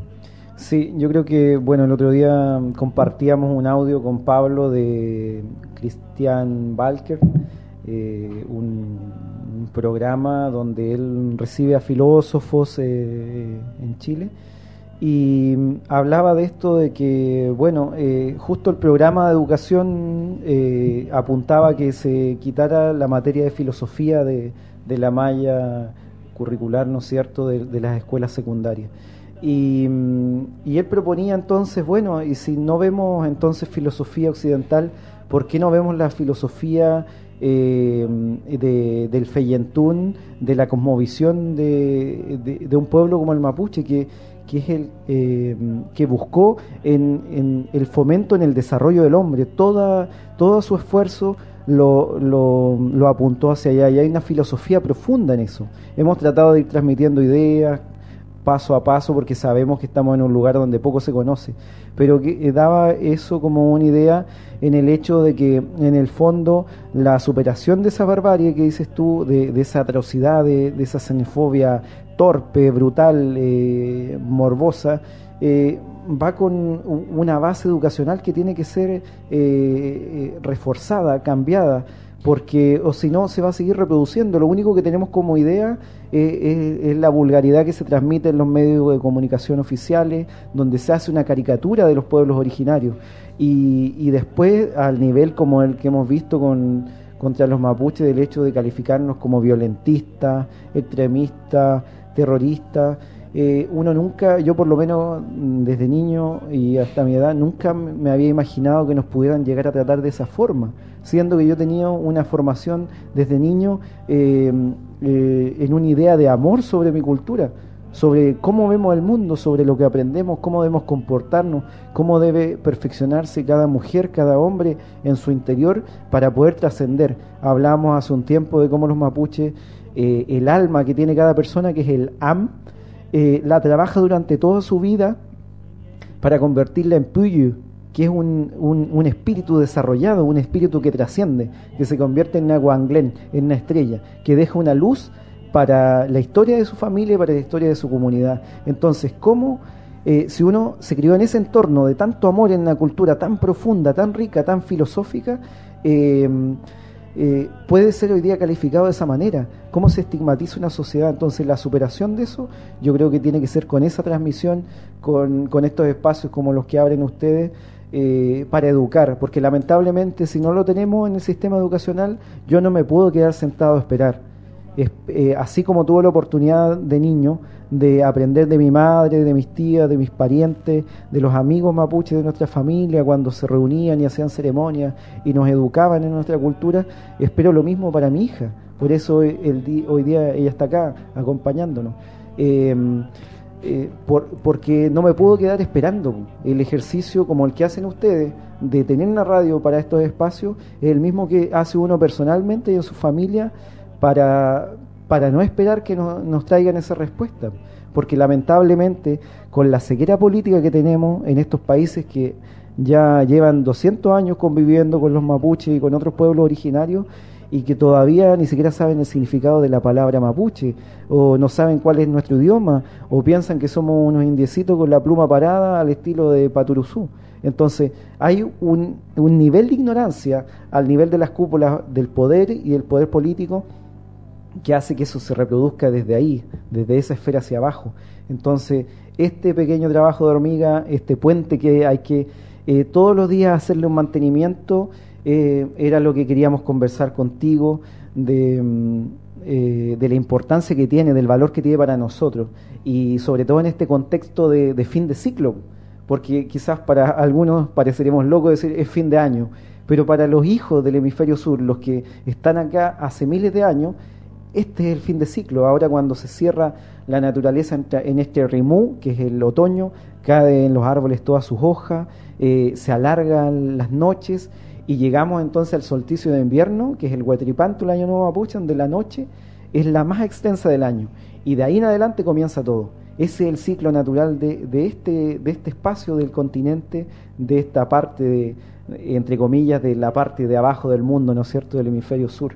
Sí, yo creo que, bueno, el otro día compartíamos un audio con Pablo de Christian Balker, eh, un, programa donde él recibe a filósofos eh, en Chile y hablaba de esto de que, bueno, eh, justo el programa de educación eh, apuntaba que se quitara la materia de filosofía de, de la malla curricular, ¿no es cierto?, de, las escuelas secundarias. Y, y, él proponía entonces, bueno, y si no vemos entonces filosofía occidental, ¿por qué no vemos la filosofía eh, de, del Feyentún, de la cosmovisión de, de, un pueblo como el mapuche, que, que es el eh, que buscó en, el fomento en el desarrollo del hombre. Toda, todo su esfuerzo lo, lo, apuntó hacia allá y hay una filosofía profunda en eso. Hemos tratado de ir transmitiendo ideas paso a paso porque sabemos que estamos en un lugar donde poco se conoce, pero que eh, daba eso como una idea en el hecho de que en el fondo la superación de esa barbarie que dices tú, de, esa atrocidad, de, de esa xenofobia torpe, brutal, eh, morbosa, eh, va con una base educacional que tiene que ser reforzada, cambiada, porque o si no se va a seguir reproduciendo. Lo único que tenemos como idea eh, es, la vulgaridad que se transmite en los medios de comunicación oficiales, donde se hace una caricatura de los pueblos originarios. Y, y después, al nivel como el que hemos visto con, contra los mapuches, del hecho de calificarnos como violentistas, extremistas, terroristas, eh, uno nunca, yo por lo menos mm, desde niño y hasta mi edad, nunca me había imaginado que nos pudieran llegar a tratar de esa forma, siendo que yo tenía una formación desde niño eh, eh, en una idea de amor sobre mi cultura, sobre cómo vemos el mundo, sobre lo que aprendemos, cómo debemos comportarnos, cómo debe perfeccionarse cada mujer, cada hombre en su interior para poder trascender. Hablamos hace un tiempo de cómo los mapuches, el alma que tiene cada persona, que es el am, eh, la trabaja durante toda su vida para convertirla en Puyu, que es un, un, espíritu desarrollado, un espíritu que trasciende, que se convierte en Naguanglen, en una estrella, que deja una luz para la historia de su familia y para la historia de su comunidad. Entonces, ¿cómo eh, si uno se crió en ese entorno de tanto amor en una cultura tan profunda, tan rica, tan filosófica, eh, eh, puede ser hoy día calificado de esa manera. ¿Cómo se estigmatiza una sociedad? Entonces la superación de eso yo creo que tiene que ser con esa transmisión, con, estos espacios como los que abren ustedes. Eh, para educar, porque lamentablemente si no lo tenemos en el sistema educacional, yo no me puedo quedar sentado a esperar. Eh, así como tuve la oportunidad de niño de aprender de mi madre, de mis tías, de mis parientes, de los amigos mapuches de nuestra familia cuando se reunían y hacían ceremonias y nos educaban en nuestra cultura, espero lo mismo para mi hija. Por eso el, hoy día ella está acá acompañándonos. Em, eh, porque no me puedo quedar esperando. El ejercicio como el que hacen ustedes de tener una radio para estos espacios es el mismo que hace uno personalmente y en su familia para, para no esperar que nos traigan esa respuesta. Porque lamentablemente, con la ceguera política que tenemos en estos países que ya llevan 200 años conviviendo con los mapuches y con otros pueblos originarios, y que todavía ni siquiera saben el significado de la palabra mapuche, o no saben cuál es nuestro idioma, o piensan que somos unos indiecitos con la pluma parada al estilo de Paturuzú. Entonces, hay un, un nivel de ignorancia al nivel de las cúpulas del poder y del poder político que hace que eso se reproduzca desde ahí, desde esa esfera hacia abajo. Entonces, este pequeño trabajo de hormiga, este puente que hay que eh, todos los días hacerle un mantenimiento, eh, era lo que queríamos conversar contigo de, mm, eh, de, la importancia que tiene, del valor que tiene para nosotros, y sobre todo en este contexto de, de fin de ciclo, porque quizás para algunos pareceremos locos decir es fin de año, pero para los hijos del hemisferio sur, los que están acá hace miles de años, este es el fin de ciclo. Ahora cuando se cierra la naturaleza en este rimú, que es el otoño, caen los árboles todas sus hojas, eh, se alargan las noches y llegamos entonces al solsticio de invierno, que es el Huetripanto, el año nuevo mapuche, donde la noche es la más extensa del año. Y de ahí en adelante comienza todo. Ese es el ciclo natural de, este, de este espacio del continente, de esta parte, de, entre comillas, de la parte de abajo del mundo, ¿no es cierto?, del hemisferio sur.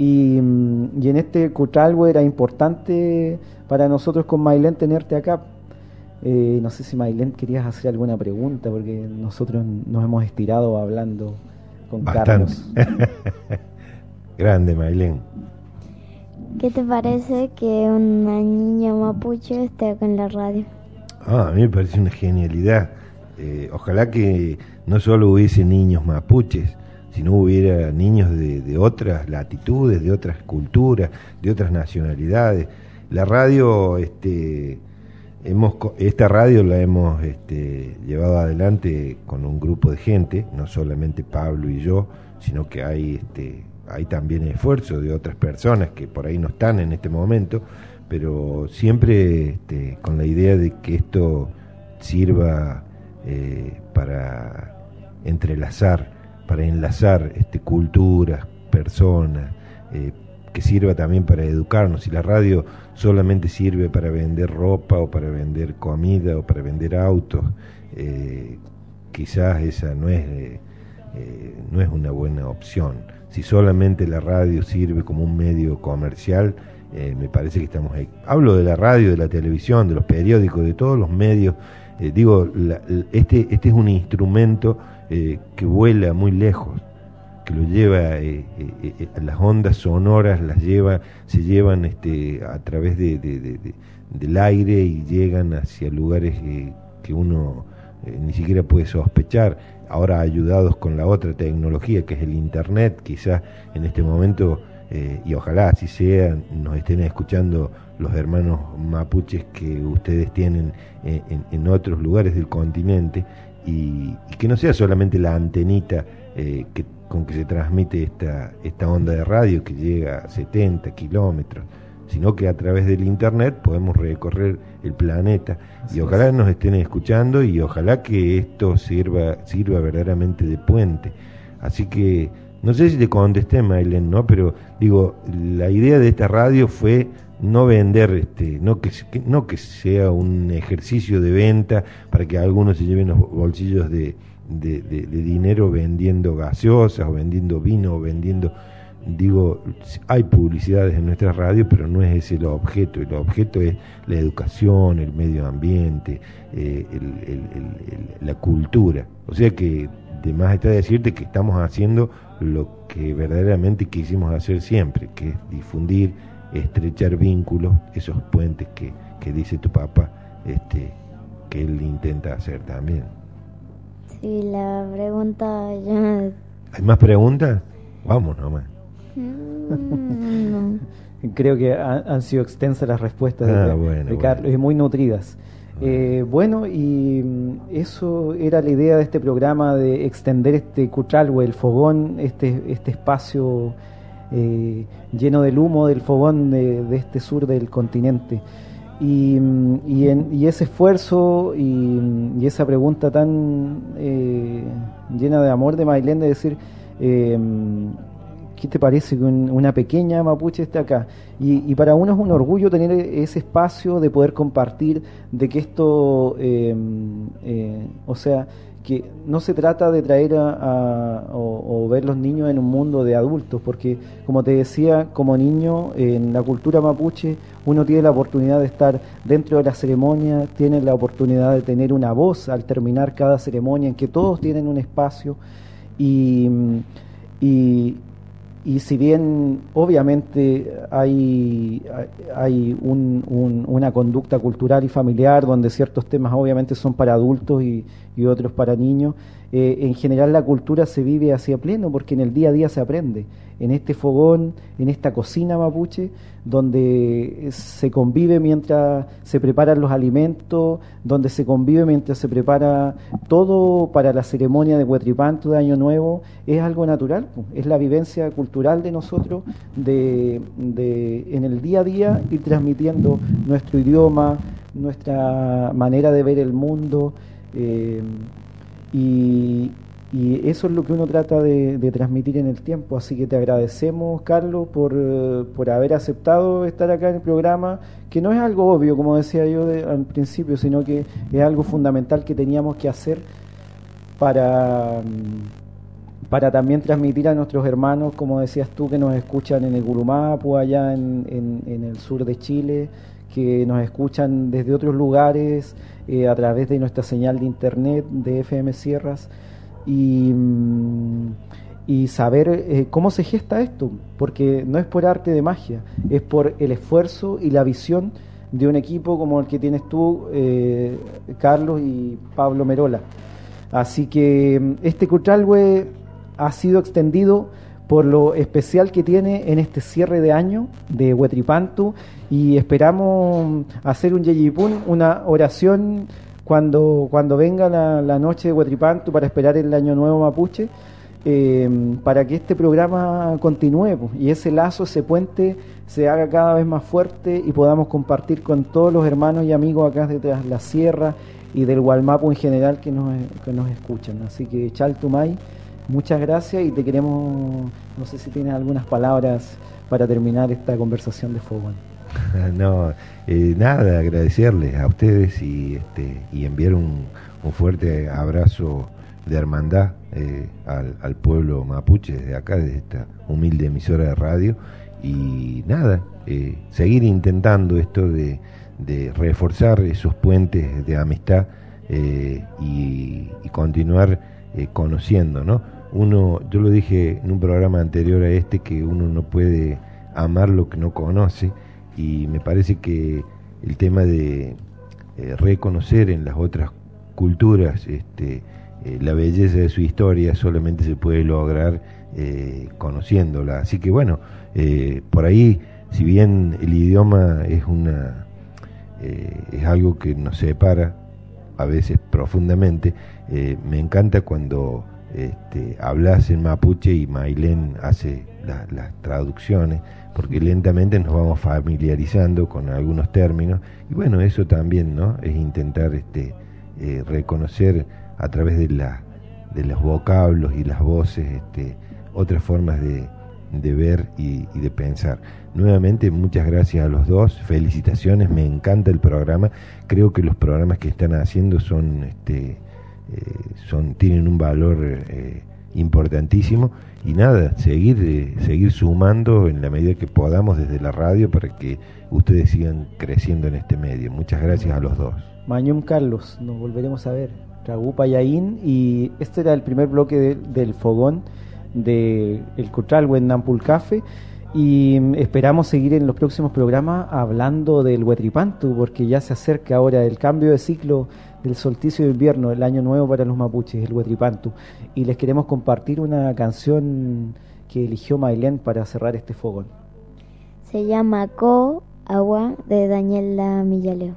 Y, y en este Cutralgo era importante para nosotros con Mailén tenerte acá. Eh, no sé si Mailén querías hacer alguna pregunta, porque nosotros nos hemos estirado hablando con Carlos. *laughs* Grande, Mailén. ¿Qué te parece que una niña mapuche esté acá en la radio? Ah, a mí me parece una genialidad. Eh, ojalá que no solo hubiese niños mapuches, si no hubiera niños de, otras latitudes, de otras culturas, de otras nacionalidades. La radio, este, hemos, esta radio la hemos este, llevado adelante con un grupo de gente, no solamente Pablo y yo, sino que hay, este, hay también esfuerzo de otras personas que por ahí no están en este momento, pero siempre este, con la idea de que esto sirva eh, para entrelazar para enlazar este, culturas, personas, eh, que sirva también para educarnos. Si la radio solamente sirve para vender ropa o para vender comida o para vender autos, eh, quizás esa no es, eh, no es una buena opción. Si solamente la radio sirve como un medio comercial, me parece que estamos ahí. Hablo de la radio, de la televisión, de los periódicos, de todos los medios. Digo, este, este es un instrumento eh, que vuela muy lejos, que lo lleva, eh, las ondas sonoras las lleva, se llevan este, a través de, del aire y llegan hacia lugares que uno ni siquiera puede sospechar. Ahora ayudados con la otra tecnología que es el Internet, quizás en este momento, eh, y ojalá así sea, nos estén escuchando los hermanos mapuches que ustedes tienen en, otros lugares del continente, y, que no sea solamente la antenita eh, que, con que se transmite esta, esta onda de radio que llega a 70 kilómetros, sino que a través del Internet podemos recorrer el planeta y ojalá nos estén escuchando y ojalá que esto sirva, sirva verdaderamente de puente. Así que no sé si te contesté, Mailen, ¿no? Pero digo, la idea de esta radio fue no vender, este, no que, no que sea un ejercicio de venta para que algunos se lleven los bolsillos de, dinero vendiendo gaseosas o vendiendo vino o vendiendo digo, hay publicidades en nuestra radio, pero no es ese el objeto. El objeto es la educación, el medio ambiente, eh, la cultura. O sea que, de más está decirte que estamos haciendo lo que verdaderamente quisimos hacer siempre, que es difundir, estrechar vínculos, esos puentes que, que dice tu papá, este, que él intenta hacer también. Sí, la pregunta ya... ¿Hay más preguntas? Vamos nomás. Mm. *laughs* Creo que han, sido extensas las respuestas de, ah, Carlos y muy nutridas. Eh, bueno, y mm, eso era la idea de este programa de extender este Cutralwe, el fogón, este, este espacio eh, lleno del humo del fogón de, este sur del continente. Y, mm, y, ese esfuerzo y, esa pregunta tan eh, llena de amor de Mailén de decir, ¿qué te parece que una pequeña mapuche esté acá? Y, para uno es un orgullo tener ese espacio de poder compartir, de que esto, eh, eh, o sea, que no se trata de traer a, o, ver los niños en un mundo de adultos, porque como te decía, como niño en la cultura mapuche uno tiene la oportunidad de estar dentro de la ceremonia, tiene la oportunidad de tener una voz al terminar cada ceremonia, en que todos tienen un espacio y, y si bien obviamente hay, hay una conducta cultural y familiar donde ciertos temas obviamente son para adultos y otros para niños, eh, en general la cultura se vive hacia pleno porque en el día a día se aprende. En este fogón, en esta cocina mapuche, donde se convive mientras se preparan los alimentos, donde se convive mientras se prepara todo para la ceremonia de Huetripanto de Año Nuevo, es algo natural, es la vivencia cultural de nosotros de, de en el día a día ir transmitiendo nuestro idioma, nuestra manera de ver el mundo. Eh, y, eso es lo que uno trata de, transmitir en el tiempo. Así que te agradecemos, Carlos, por, por, haber aceptado estar acá en el programa, que no es algo obvio, como decía yo al principio, sino que es algo fundamental que teníamos que hacer para, para también transmitir a nuestros hermanos, como decías tú, que nos escuchan en el Gurumapu, allá en, en el sur de Chile, que nos escuchan desde otros lugares eh, a través de nuestra señal de internet de FM Sierras y, mm, y saber eh, cómo se gesta esto, porque no es por arte de magia, es por el esfuerzo y la visión de un equipo como el que tienes tú, eh, Carlos y Pablo Merola. Así que mm, este Cutralwe ha sido extendido por lo especial que tiene en este cierre de año de Huetripantu y esperamos hacer un Yeyipun, una oración cuando, cuando venga la, noche de Huetripantu para esperar el año nuevo mapuche, eh, para que este programa continúe y ese lazo, ese puente se haga cada vez más fuerte y podamos compartir con todos los hermanos y amigos acá detrás de la sierra y del Gualmapu en general que nos, que nos escuchan. Así que Chaltumay Muchas gracias y te queremos, no sé si tienes algunas palabras para terminar esta conversación de Fogón. *laughs* No, eh, nada, agradecerles a ustedes y, este, y enviar un, fuerte abrazo de hermandad eh, al, pueblo mapuche desde acá, desde esta humilde emisora de radio. Y nada, eh, seguir intentando esto de, reforzar esos puentes de amistad y, y, continuar conociendo, ¿no? Uno, yo lo dije en un programa anterior a este, que uno no puede amar lo que no conoce y me parece que el tema de eh, reconocer en las otras culturas este, eh, la belleza de su historia solamente se puede lograr eh, conociéndola. Así que bueno, por ahí, si bien el idioma es una es algo que nos separa a veces profundamente, me encanta cuando este, hablas en mapuche y Mailén hace las traducciones porque lentamente nos vamos familiarizando con algunos términos. Y bueno, eso también ¿no? es intentar este, eh, reconocer a través de, la, de los vocablos y las voces este, otras formas de, de ver y, de pensar. Nuevamente, muchas gracias a los dos, felicitaciones, me encanta el programa, creo que los programas que están haciendo son, este, son tienen un valor eh, importantísimo y nada, seguir, eh, seguir sumando en la medida que podamos desde la radio para que ustedes sigan creciendo en este medio. Muchas gracias a los dos. Mañum Carlos, nos volveremos a ver. Ragú Payaín y este era el primer bloque del fogón de el Cotralwe Nampul Café y esperamos seguir en los próximos programas hablando del Huetripantu porque ya se acerca ahora el cambio de ciclo del solsticio de invierno, el año nuevo para los mapuches, el Huetripantu. Y les queremos compartir una canción que eligió Mailén para cerrar este fogón. Se llama Co Agua de Daniela Millaleo.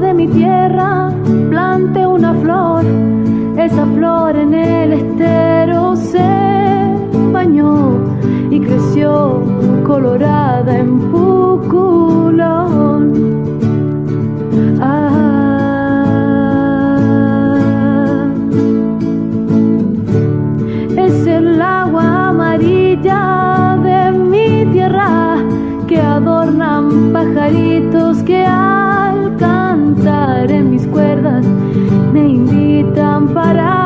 de mi tierra plante una flor, esa flor en el estero se bañó y creció colorada en puro. lámpara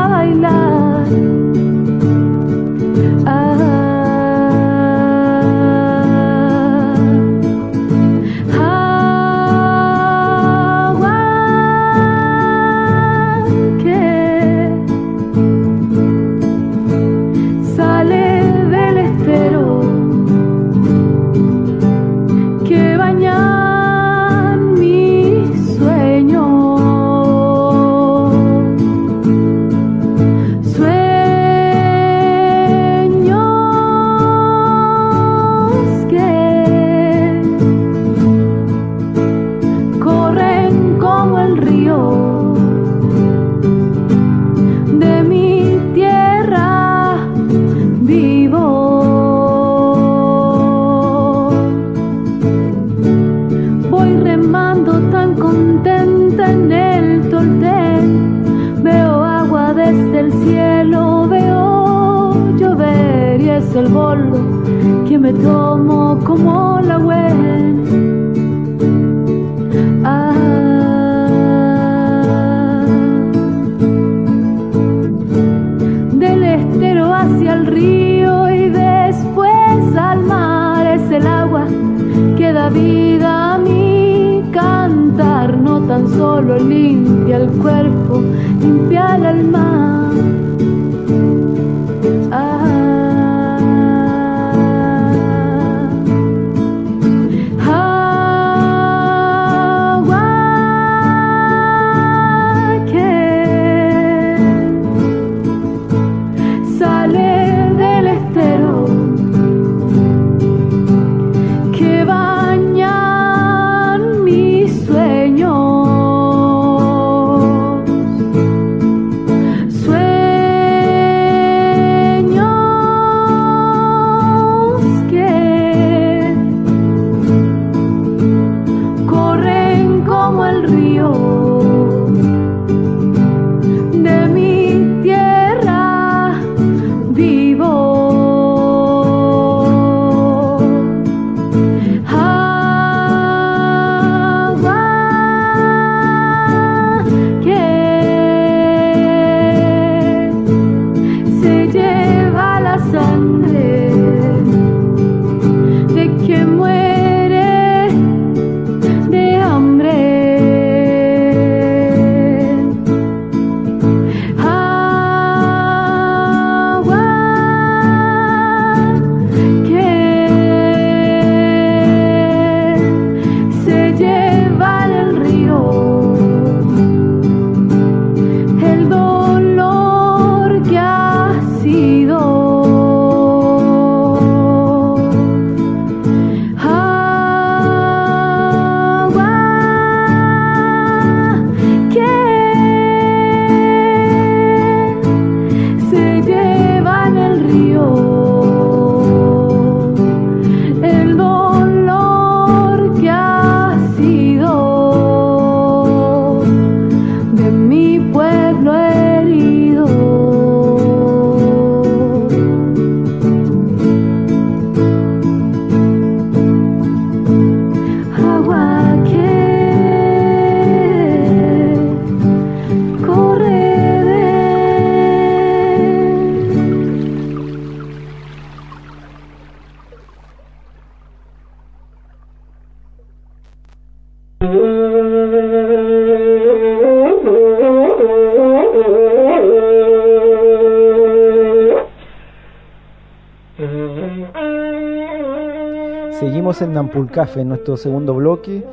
Nampulcafe, en nuestro segundo bloque.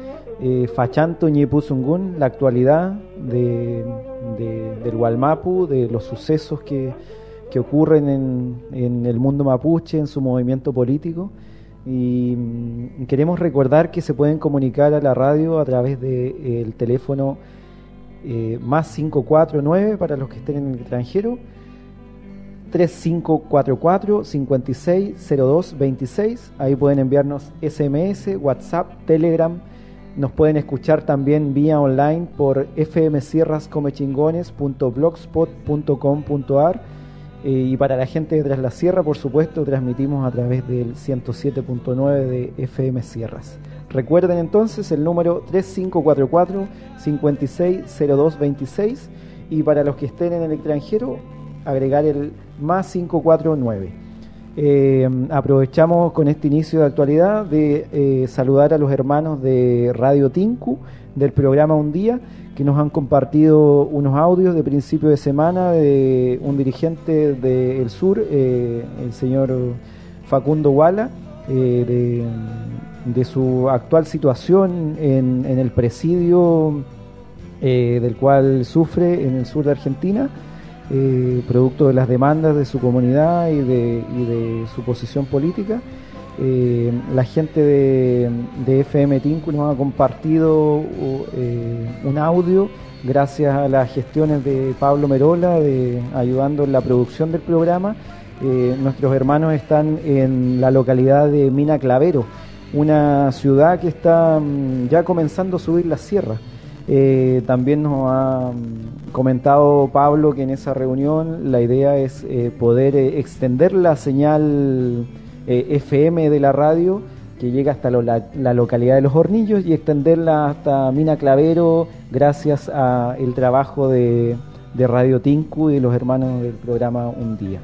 Eh, Fachanto Ñepuzungún, la actualidad de, del Gualmapu, de los sucesos que, que ocurren en, en, el mundo mapuche, en su movimiento político. Y mm, queremos recordar que se pueden comunicar a la radio a través del de, el teléfono eh, más 549 para los que estén en el extranjero 3544 560226 ahí pueden enviarnos SMS, WhatsApp, Telegram. Nos pueden escuchar también vía online por fmsierrascomechingones.blogspot.com.ar eh, y para la gente de Tras la Sierra, por supuesto, transmitimos a través del 107.9 de FM Sierras. Recuerden entonces el número 3544 560226 y para los que estén en el extranjero, agregar el más 549. Eh, aprovechamos con este inicio de actualidad de eh, saludar a los hermanos de Radio Tinku del programa Un Día que nos han compartido unos audios de principio de semana de un dirigente del sur, eh, el señor Facundo Wala, de, de, su actual situación en el presidio del cual sufre en el sur de Argentina eh, producto de las demandas de su comunidad y de, y de su posición política. Eh, la gente de, FM Tinku nos ha compartido eh, un audio gracias a las gestiones de Pablo Merola, de, ayudando en la producción del programa. Nuestros hermanos están en la localidad de Mina Clavero, una ciudad que está mm, ya comenzando a subir las sierras. Eh, también nos ha mm, comentado Pablo que en esa reunión la idea es eh, poder eh, extender la señal FM de la radio que llega hasta la, localidad de Los Hornillos y extenderla hasta Mina Clavero gracias al trabajo de, de Radio Tinku y de los hermanos del programa Un Día.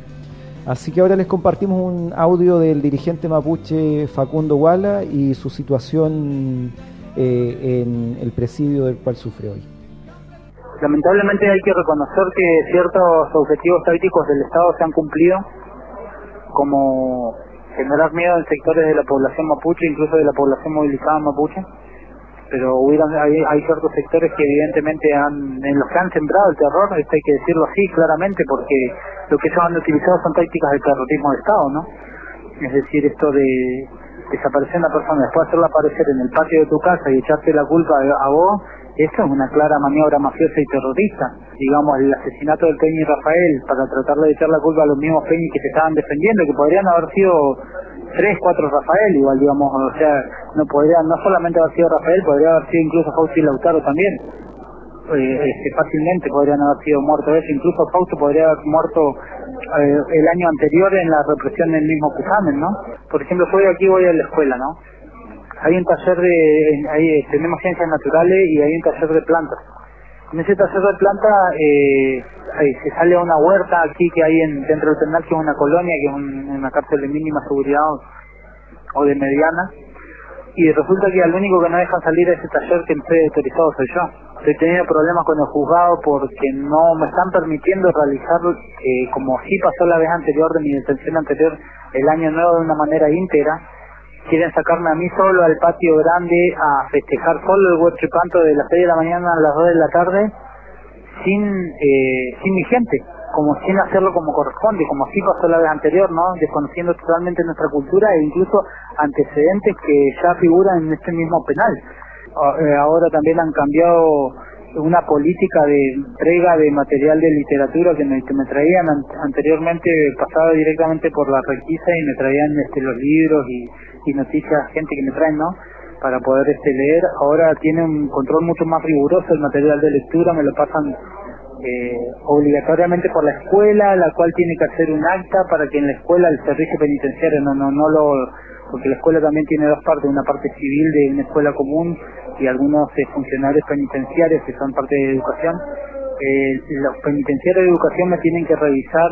Así que ahora les compartimos un audio del dirigente mapuche Facundo Wala y su situación eh, en el presidio del cual sufre hoy. Lamentablemente hay que reconocer que ciertos objetivos tácticos del Estado se han cumplido, como generar miedo en sectores de la población mapuche, incluso de la población movilizada mapuche, pero hubieran, hay, hay, ciertos sectores que evidentemente han, en los que han sembrado el terror, esto hay que decirlo así claramente, porque lo que ellos han utilizado son tácticas de terrorismo de Estado, ¿no? Es decir, esto de desaparecer una persona, después hacerla aparecer en el patio de tu casa y echarte la culpa a vos, eso es una clara maniobra mafiosa y terrorista. Digamos, el asesinato del Peñi Rafael para tratar de echar la culpa a los mismos Peñi que se estaban defendiendo, que podrían haber sido tres, cuatro Rafael, igual, digamos, o sea, no podría, no solamente haber sido Rafael, podría haber sido incluso y Lautaro también. Eh, este, fácilmente podrían haber sido muertos incluso Fausto podría haber muerto eh, el año anterior en la represión del mismo Cusamen, ¿no? Por ejemplo, yo aquí voy a la escuela, ¿no? Hay un taller de, ahí tenemos ciencias naturales y hay un taller de plantas. En ese taller de plantas eh, se sale a una huerta aquí que hay en, dentro del penal, que es una colonia, que es un, una cárcel de mínima seguridad o de mediana. Y resulta que al único que no dejan salir a ese taller que estoy autorizado soy yo. Estoy teniendo problemas con el juzgado porque no me están permitiendo realizar, eh, como sí pasó la vez anterior de mi detención anterior, el año nuevo de una manera íntegra. Quieren sacarme a mí solo al patio grande a festejar solo el huerto de las 6 de la mañana a las 2 de la tarde sin, eh, sin mi gente, como sin hacerlo como corresponde, como sí pasó la vez anterior, ¿no? Desconociendo totalmente nuestra cultura e incluso antecedentes que ya figuran en este mismo penal. Ahora también han cambiado una política de entrega de material de literatura que me, que me traían an anteriormente, pasaba directamente por la requisa y me traían este, los libros y, y noticias, gente que me traen, ¿no? Para poder este, leer. Ahora tiene un control mucho más riguroso el material de lectura, me lo pasan eh, obligatoriamente por la escuela, la cual tiene que hacer un acta para que en la escuela el servicio penitenciario no no no lo porque la escuela también tiene dos partes, una parte civil de una escuela común y algunos eh, funcionarios penitenciarios que son parte de educación. Eh, los penitenciarios de educación me tienen que revisar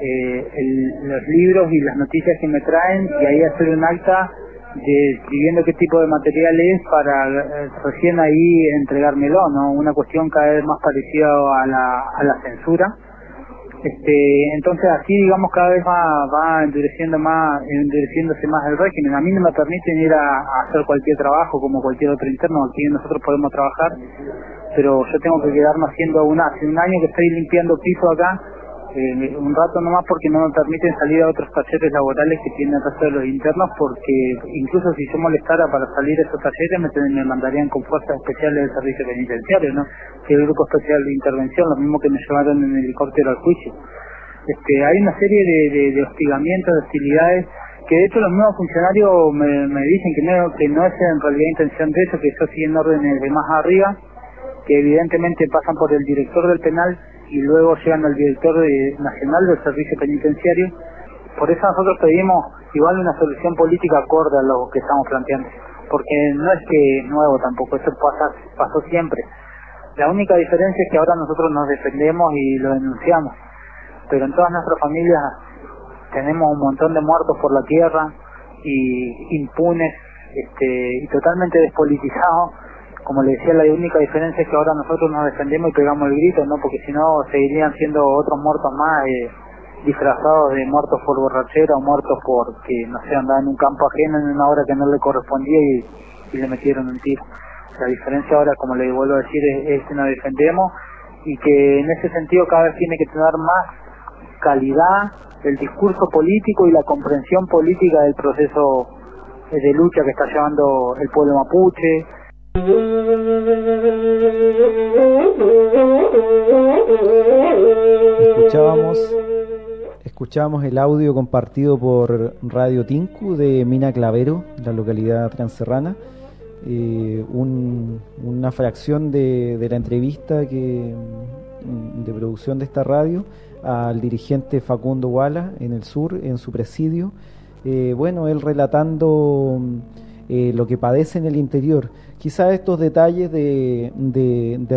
eh, el, los libros y las noticias que me traen y ahí hacer un acta describiendo qué tipo de material es para eh, recién ahí entregármelo, ¿no? Una cuestión cada vez más parecida a la, a la censura. Este, entonces así digamos cada vez va, va endureciendo más, endureciéndose más el régimen. A mí no me permiten ir a, hacer cualquier trabajo como cualquier otro interno, aquí nosotros podemos trabajar, pero yo tengo que quedarme haciendo una, hace un año que estoy limpiando piso acá eh, un rato nomás porque no me permiten salir a otros talleres laborales que tienen el resto de los internos porque incluso si yo molestara para salir a esos talleres me, me mandarían con fuerzas especiales del servicio penitenciario, ¿no? Que el grupo especial de intervención, lo mismo que me llevaron en helicóptero al juicio. Este, hay una serie de, de, hostigamientos, de hostilidades que de hecho los nuevos funcionarios me, me dicen que no, que no es en realidad intención de eso, que eso sigue en órdenes de más arriba, que evidentemente pasan por el director del penal y luego llegan al director nacional del servicio penitenciario. Por eso nosotros pedimos igual una solución política acorde a lo que estamos planteando, porque no es que nuevo tampoco, eso pasa, pasó siempre. La única diferencia es que ahora nosotros nos defendemos y lo denunciamos, pero en todas nuestras familias tenemos un montón de muertos por la tierra y impunes este, y totalmente despolitizados como le decía, la única diferencia es que ahora nosotros nos defendemos y pegamos el grito, ¿no? Porque si no, seguirían siendo otros muertos más eh, disfrazados de muertos por borrachera o muertos porque, no sé, andaban en un campo ajeno en una hora que no le correspondía y, le metieron un tiro. La diferencia ahora, como le vuelvo a decir, es, que nos defendemos y que en ese sentido cada vez tiene que tener más calidad el discurso político y la comprensión política del proceso de lucha que está llevando el pueblo mapuche, Escuchábamos, escuchábamos el audio compartido por Radio Tinku de Mina Clavero, la localidad transerrana. Eh, una fracción de, la entrevista que, de producción de esta radio al dirigente Facundo Wala en el sur, en su presidio. Eh, bueno, él relatando eh, lo que padece en el interior. Quizás estos detalles de,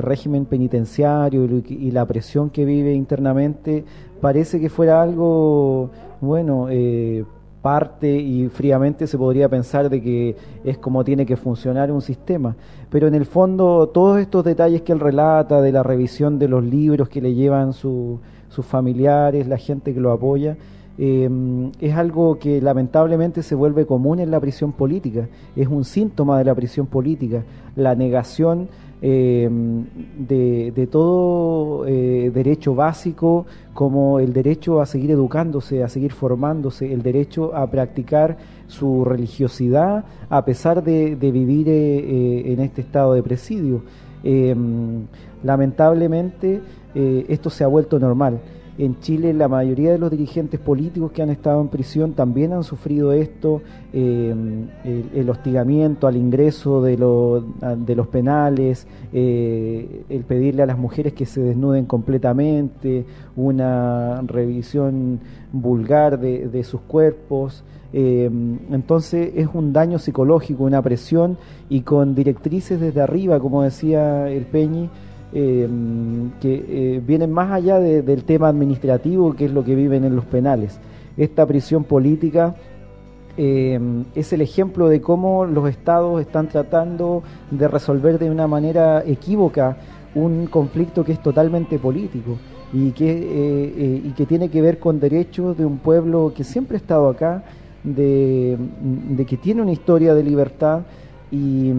régimen penitenciario y, la presión que vive internamente parece que fuera algo, bueno, eh, parte y fríamente se podría pensar de que es como tiene que funcionar un sistema. Pero en el fondo todos estos detalles que él relata de la revisión de los libros que le llevan sus familiares, la gente que lo apoya, Em, es algo que lamentablemente se vuelve común en la prisión política, es un síntoma de la prisión política, la negación em, de, todo eh, derecho básico como el derecho a seguir educándose, a seguir formándose, el derecho a practicar su religiosidad a pesar de, vivir eh, eh, en este estado de presidio. Em, lamentablemente esto se ha vuelto normal. En Chile la mayoría de los dirigentes políticos que han estado en prisión también han sufrido esto, eh, el, hostigamiento al ingreso de, de los penales, eh, el pedirle a las mujeres que se desnuden completamente, una revisión vulgar de, sus cuerpos. Eh, entonces es un daño psicológico, una presión y con directrices desde arriba, como decía el Peñi, eh, que eh, vienen más allá del tema administrativo, que es lo que viven en los penales. Esta prisión política eh, es el ejemplo de cómo los estados están tratando de resolver de una manera equívoca un conflicto que es totalmente político y que, eh, y que tiene que ver con derechos de un pueblo que siempre ha estado acá, de, que tiene una historia de libertad y,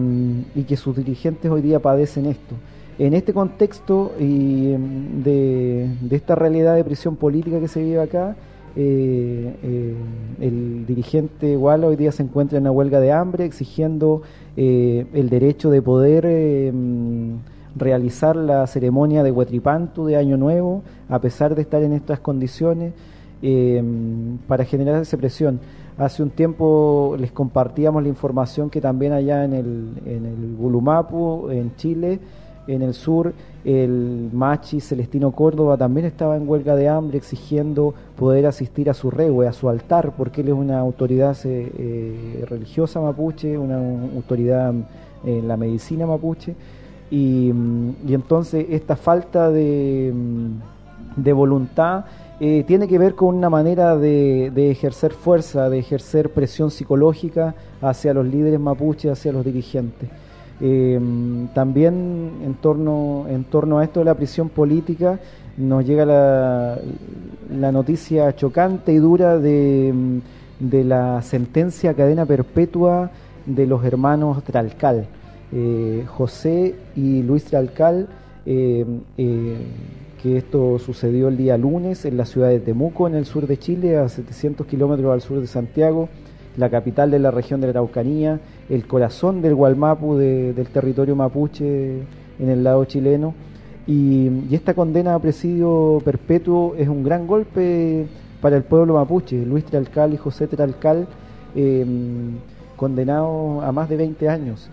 y que sus dirigentes hoy día padecen esto. En este contexto y em, de, esta realidad de prisión política que se vive acá, eh, eh, el dirigente igual hoy día se encuentra en una huelga de hambre exigiendo eh, el derecho de poder realizar la ceremonia de Huetripantu de Año Nuevo, a pesar de estar en estas condiciones, para generar esa presión. Hace un tiempo les compartíamos la información que también allá en el, en el Bulumapu, en Chile, en el sur, el Machi Celestino Córdoba también estaba en huelga de hambre exigiendo poder asistir a su regue, a su altar, porque él es una autoridad eh, eh, religiosa mapuche, una autoridad en la medicina mapuche, y, mm, entonces esta falta de, mm, de voluntad eh, tiene que ver con una manera de, de, ejercer fuerza, de ejercer presión psicológica hacia los líderes mapuches, hacia los dirigentes. Em, también en torno, en torno a esto de la prisión política nos llega la, la noticia chocante y dura de, de, la sentencia a cadena perpetua de los hermanos Tralcal, eh, José y Luis Tralcal, em, eh, que esto sucedió el día lunes en la ciudad de Temuco, en el sur de Chile, a 700 kilómetros al sur de Santiago la capital de la región de la Araucanía, el corazón del Gualmapu, del territorio mapuche en el lado chileno. Y, esta condena a presidio perpetuo es un gran golpe para el pueblo mapuche. Luis Tralcal y José Tralcal, em, condenados a más de 20 años.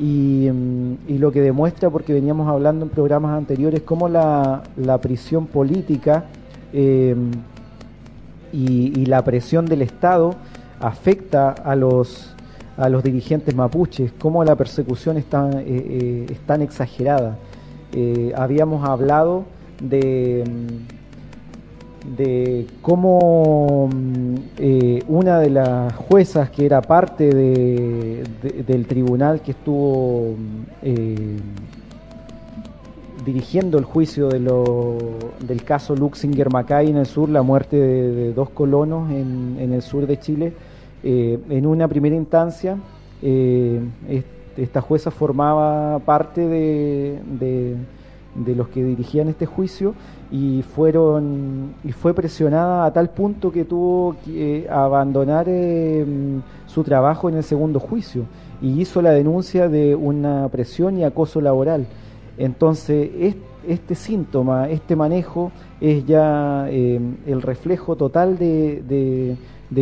Em, y, lo que demuestra, porque veníamos hablando en programas anteriores, cómo la, prisión política em, y, la presión del Estado afecta a los, a los dirigentes mapuches, cómo la persecución es tan, eh, eh, es tan exagerada. Eh, habíamos hablado de, de cómo una de las juezas que era parte de, del tribunal que estuvo dirigiendo el juicio de lo, del caso Luxinger Macay en el sur, la muerte de, dos colonos en, en, el sur de Chile, eh, en una primera instancia, eh, esta jueza formaba parte de, de, los que dirigían este juicio y fueron y fue presionada a tal punto que tuvo que eh, abandonar su trabajo en el segundo juicio y hizo la denuncia de una presión y acoso laboral. Entonces, este, síntoma, este manejo es ya el reflejo total de de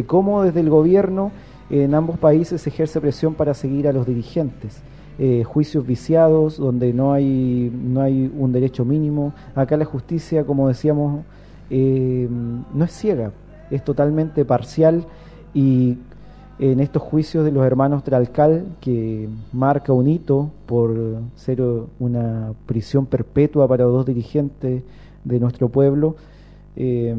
cómo desde el gobierno en ambos países se ejerce presión para seguir a los dirigentes. Eh, juicios viciados, donde no hay, no hay un derecho mínimo. Acá la justicia, como decíamos, eh, no es ciega, es totalmente parcial y en estos juicios de los hermanos Tralcal, que marca un hito por ser una prisión perpetua para dos dirigentes de nuestro pueblo, eh,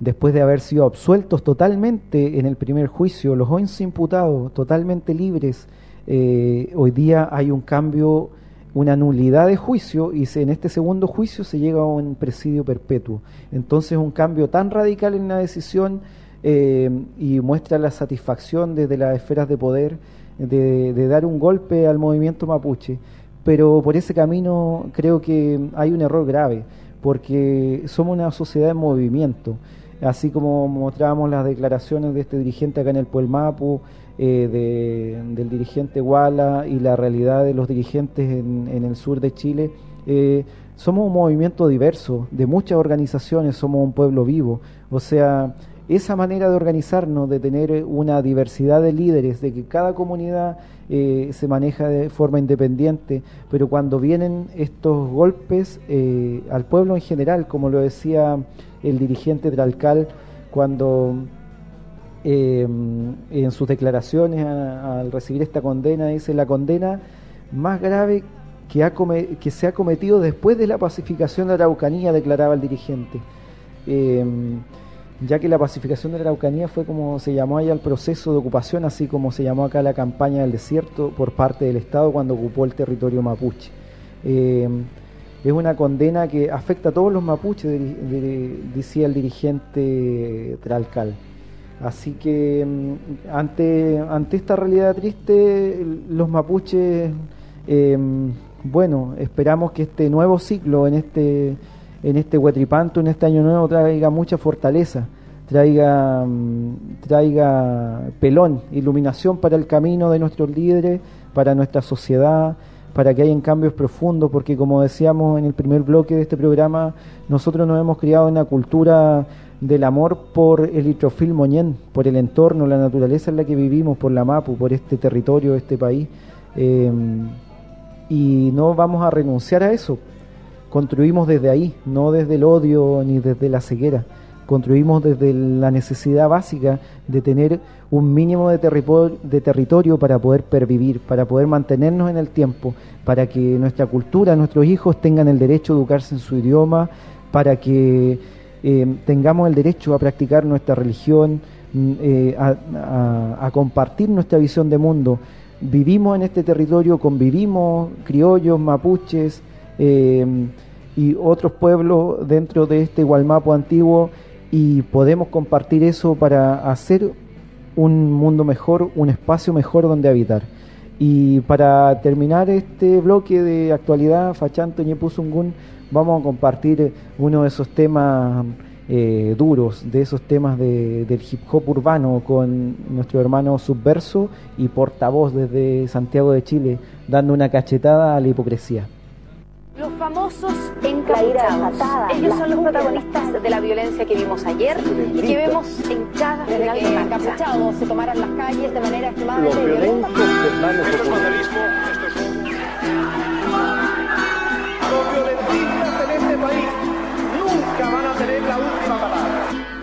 después de haber sido absueltos totalmente en el primer juicio, los 11 imputados totalmente libres, eh, hoy día hay un cambio, una nulidad de juicio y en este segundo juicio se llega a un presidio perpetuo. Entonces un cambio tan radical en la decisión eh, y muestra la satisfacción desde las esferas de poder de, de dar un golpe al movimiento mapuche. Pero por ese camino creo que hay un error grave, porque somos una sociedad en movimiento así como mostrábamos las declaraciones de este dirigente acá en el Puelmapu, eh, del dirigente Wala y la realidad de los dirigentes en, el sur de Chile, eh, somos un movimiento diverso, de muchas organizaciones, somos un pueblo vivo, o sea, esa manera de organizarnos, de tener una diversidad de líderes, de que cada comunidad eh, se maneja de forma independiente, pero cuando vienen estos golpes al pueblo en general, como lo decía el dirigente Tralcal cuando eh, en sus declaraciones al recibir esta condena dice la condena más grave que, ha que se ha cometido después de la pacificación de Araucanía, declaraba el dirigente. Ya que la pacificación de la Araucanía fue como se llamó allá el proceso de ocupación, así como se llamó acá la campaña del desierto por parte del Estado cuando ocupó el territorio mapuche. Eh, es una condena que afecta a todos los mapuches, decía el dirigente Tralcal. Así que mm, ante, ante esta realidad triste, los mapuches, em, bueno, esperamos que este nuevo ciclo en este, en este Huetripanto, en este año nuevo, traiga mucha fortaleza, traiga, mm, traiga pelón, iluminación para el camino de nuestros líderes, para nuestra sociedad, para que hayan cambios profundos, porque como decíamos en el primer bloque de este programa, nosotros nos hemos criado en una cultura del amor por el litrofil moñén, por el entorno, la naturaleza en la que vivimos, por la MAPU, por este territorio, este país. Eh, y no vamos a renunciar a eso. Construimos desde ahí, no desde el odio ni desde la ceguera construimos desde la necesidad básica de tener un mínimo de, de territorio para poder pervivir, para poder mantenernos en el tiempo, para que nuestra cultura, nuestros hijos tengan el derecho a educarse en su idioma, para que eh, tengamos el derecho a practicar nuestra religión, mm, eh, a, compartir nuestra visión de mundo. vivimos en este territorio, convivimos criollos, mapuches eh, y otros pueblos dentro de este Gualmapo antiguo y podemos compartir eso para hacer un mundo mejor, un espacio mejor donde habitar. Y para terminar este bloque de actualidad, Fachanto Ñepuzungun, vamos a compartir uno de esos temas eh, duros, de esos temas de, del hip hop urbano con nuestro hermano Subverso y portavoz desde Santiago de Chile, dando una cachetada a la hipocresía. Los famosos encapuchados. Ellos son los protagonistas de la violencia que vimos ayer y que vemos en cada Desde final que de encapuchados se tomaran las calles de manera extremadamente Los violenta. violentos hermanos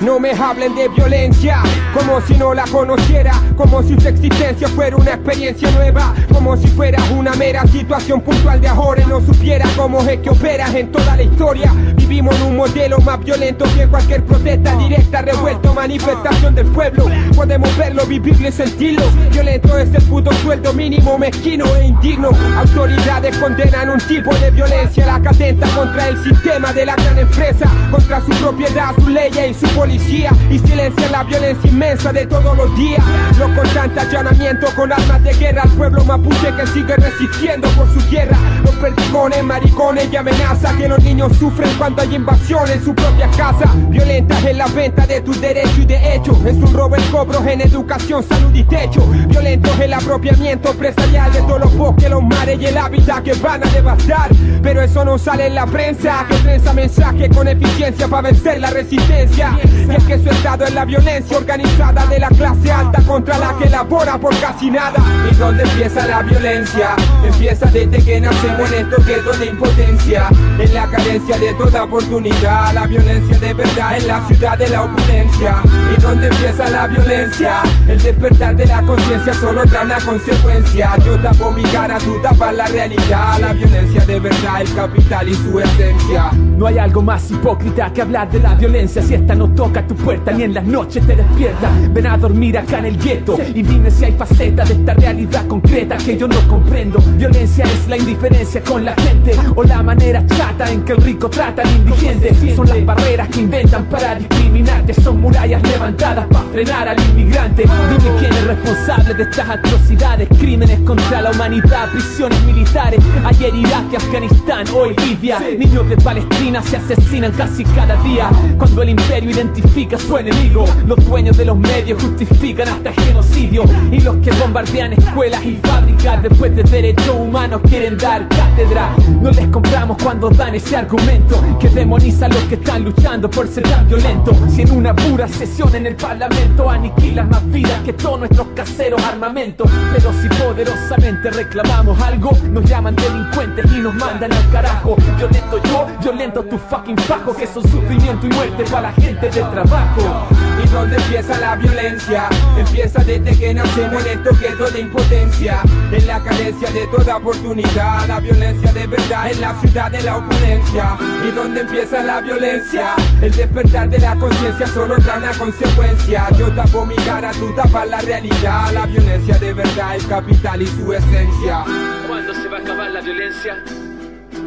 No me hablen de violencia, como si no la conociera, como si su existencia fuera una experiencia nueva, como si fuera una mera situación puntual de ahora y no supiera cómo es que operas en toda la historia. Vivimos en un modelo más violento que cualquier protesta directa, revuelto, manifestación del pueblo. Podemos verlo, vivirlo y sentirlo. Violento es el puto sueldo mínimo, mezquino e indigno. Autoridades condenan un tipo de violencia, la que atenta contra el sistema de la gran empresa, contra su propiedad, sus leyes y su policía. Y silencian la violencia inmensa de todos los días. Los constantes allanamientos con armas de guerra al pueblo mapuche que sigue resistiendo por su tierra. Los perdigones, maricones y amenazas que los niños sufren cuando hay invasión en su propia casa. Violentas en la venta de tus derechos y de hecho. Es un robo el cobro en educación, salud y techo. Violentos el apropiamiento empresarial de todos los bosques, los mares y el hábitat que van a devastar. Pero eso no sale en la prensa, que prensa mensaje con eficiencia para vencer la resistencia. Y es que su estado es la violencia organizada de la clase alta contra la que labora por casi nada. ¿Y dónde empieza la violencia? Empieza desde que nacemos en estos guetos de impotencia. En la carencia de toda oportunidad, la violencia de verdad en la ciudad de la opulencia. ¿Y dónde empieza la violencia? El despertar de la conciencia solo trae una consecuencia. Yo tapo mi cara, tú tapas la realidad. La violencia de verdad, el capital y su esencia. No hay algo más hipócrita que hablar de la violencia si esta no toca tu puerta ni en las noches te despierta. Ven a dormir acá en el gueto y dime si hay facetas de esta realidad concreta que yo no comprendo. Violencia es la indiferencia con la gente o la manera chata en que el rico trata al indigente. Son las barreras que inventan para discriminarte, son murallas levantadas para frenar al inmigrante. Dime quién es responsable de estas atrocidades, crímenes contra la humanidad, prisiones militares. Ayer Irak y Afganistán, hoy Libia. Niños de Palestina se asesinan casi cada día. Cuando el imperio identifica a su enemigo, los dueños de los medios justifican hasta genocidio. Y los que bombardean escuelas y fábricas después de derechos humanos quieren dar cátedra. No les compramos cuando dan ese argumento que demoniza a los que están luchando por ser tan violentos. Si en una pura sesión en el parlamento aniquilan más vidas que todos nuestros caseros armamentos. Pero si poderosamente reclamamos algo, nos llaman delincuentes y nos mandan al carajo. Violento yo, violento tu fucking fajo, que son sufrimiento y muerte para la gente de ¿Y dónde empieza la violencia? Empieza desde que nacemos en estos guetos de impotencia En la carencia de toda oportunidad La violencia de verdad en la ciudad de la opulencia ¿Y dónde empieza la violencia? El despertar de la conciencia solo trae una consecuencia Yo tapo mi cara, tú tapas la realidad La violencia de verdad, el capital y su esencia ¿Cuándo se va a acabar la violencia?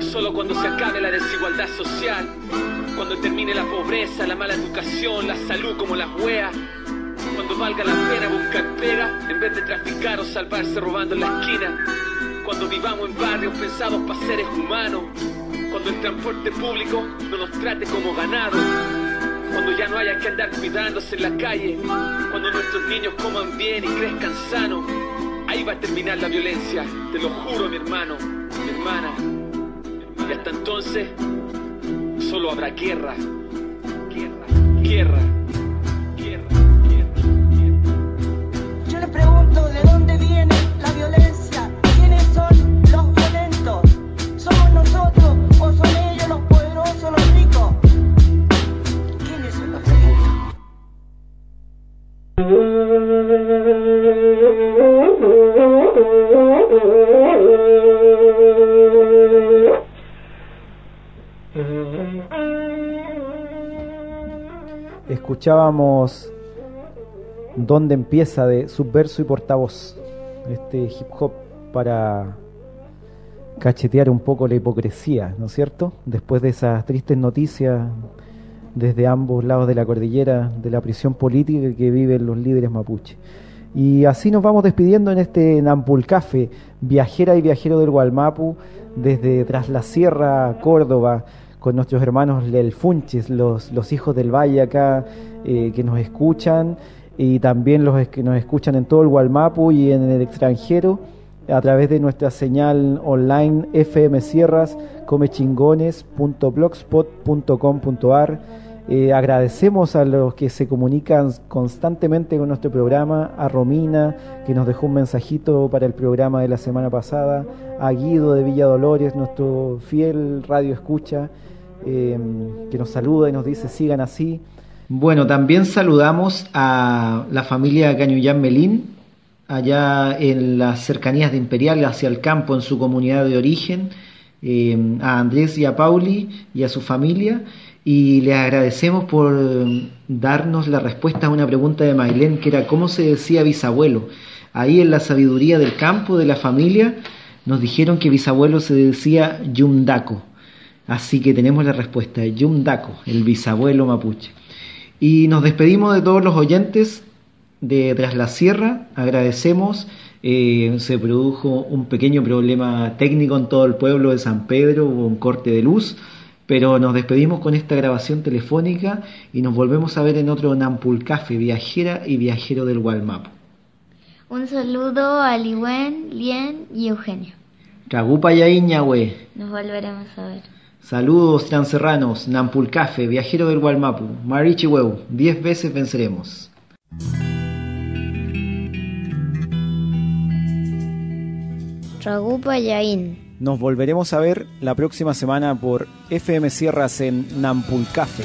Solo cuando se acabe la desigualdad social, cuando termine la pobreza, la mala educación, la salud como las weas, cuando valga la pena buscar pega en vez de traficar o salvarse robando en la esquina, cuando vivamos en barrios pensados para seres humanos, cuando el transporte público no nos trate como ganado, cuando ya no haya que andar cuidándose en la calle, cuando nuestros niños coman bien y crezcan sanos, ahí va a terminar la violencia, te lo juro mi hermano, mi hermana. Y hasta entonces solo habrá guerra, guerra, guerra, guerra, guerra. Yo le pregunto de dónde viene la violencia, quiénes son los violentos, somos nosotros o son ellos los poderosos, los ricos. ¿Quiénes son los violentos? Escuchábamos Dónde empieza de Subverso y Portavoz. este hip hop para cachetear un poco la hipocresía, ¿no es cierto? Después de esas tristes noticias desde ambos lados de la cordillera de la prisión política que viven los líderes mapuche. Y así nos vamos despidiendo en este Nampulcafe, viajera y viajero del Gualmapu, desde tras la Sierra, Córdoba, con nuestros hermanos Lelfunches, los, los hijos del valle acá eh, que nos escuchan, y también los que nos escuchan en todo el Gualmapu y en el extranjero a través de nuestra señal online FM Sierras, comechingones.blogspot.com.ar. Eh, agradecemos a los que se comunican constantemente con nuestro programa, a Romina, que nos dejó un mensajito para el programa de la semana pasada, a Guido de Villa Dolores, nuestro fiel radio escucha, eh, que nos saluda y nos dice sigan así. Bueno, también saludamos a la familia Cañullán Melín, allá en las cercanías de Imperial, hacia el campo, en su comunidad de origen, eh, a Andrés y a Pauli y a su familia, y les agradecemos por darnos la respuesta a una pregunta de Mailén, que era cómo se decía bisabuelo. Ahí en la sabiduría del campo, de la familia, nos dijeron que bisabuelo se decía Yundaco. Así que tenemos la respuesta, Yundaco, el bisabuelo mapuche. Y nos despedimos de todos los oyentes de Tras la Sierra. Agradecemos. Eh, se produjo un pequeño problema técnico en todo el pueblo de San Pedro, hubo un corte de luz, pero nos despedimos con esta grabación telefónica y nos volvemos a ver en otro Nampulcafe, viajera y viajero del Gualmapo. Un saludo a Liwen, Lien y Eugenio. Cagupa. Nos volveremos a ver. Saludos transerranos, Nampulcafe, viajero del Gualmapu, Marichihueu, diez veces venceremos. Ragupa Yain. Nos volveremos a ver la próxima semana por FM Sierras en Nampulcafe.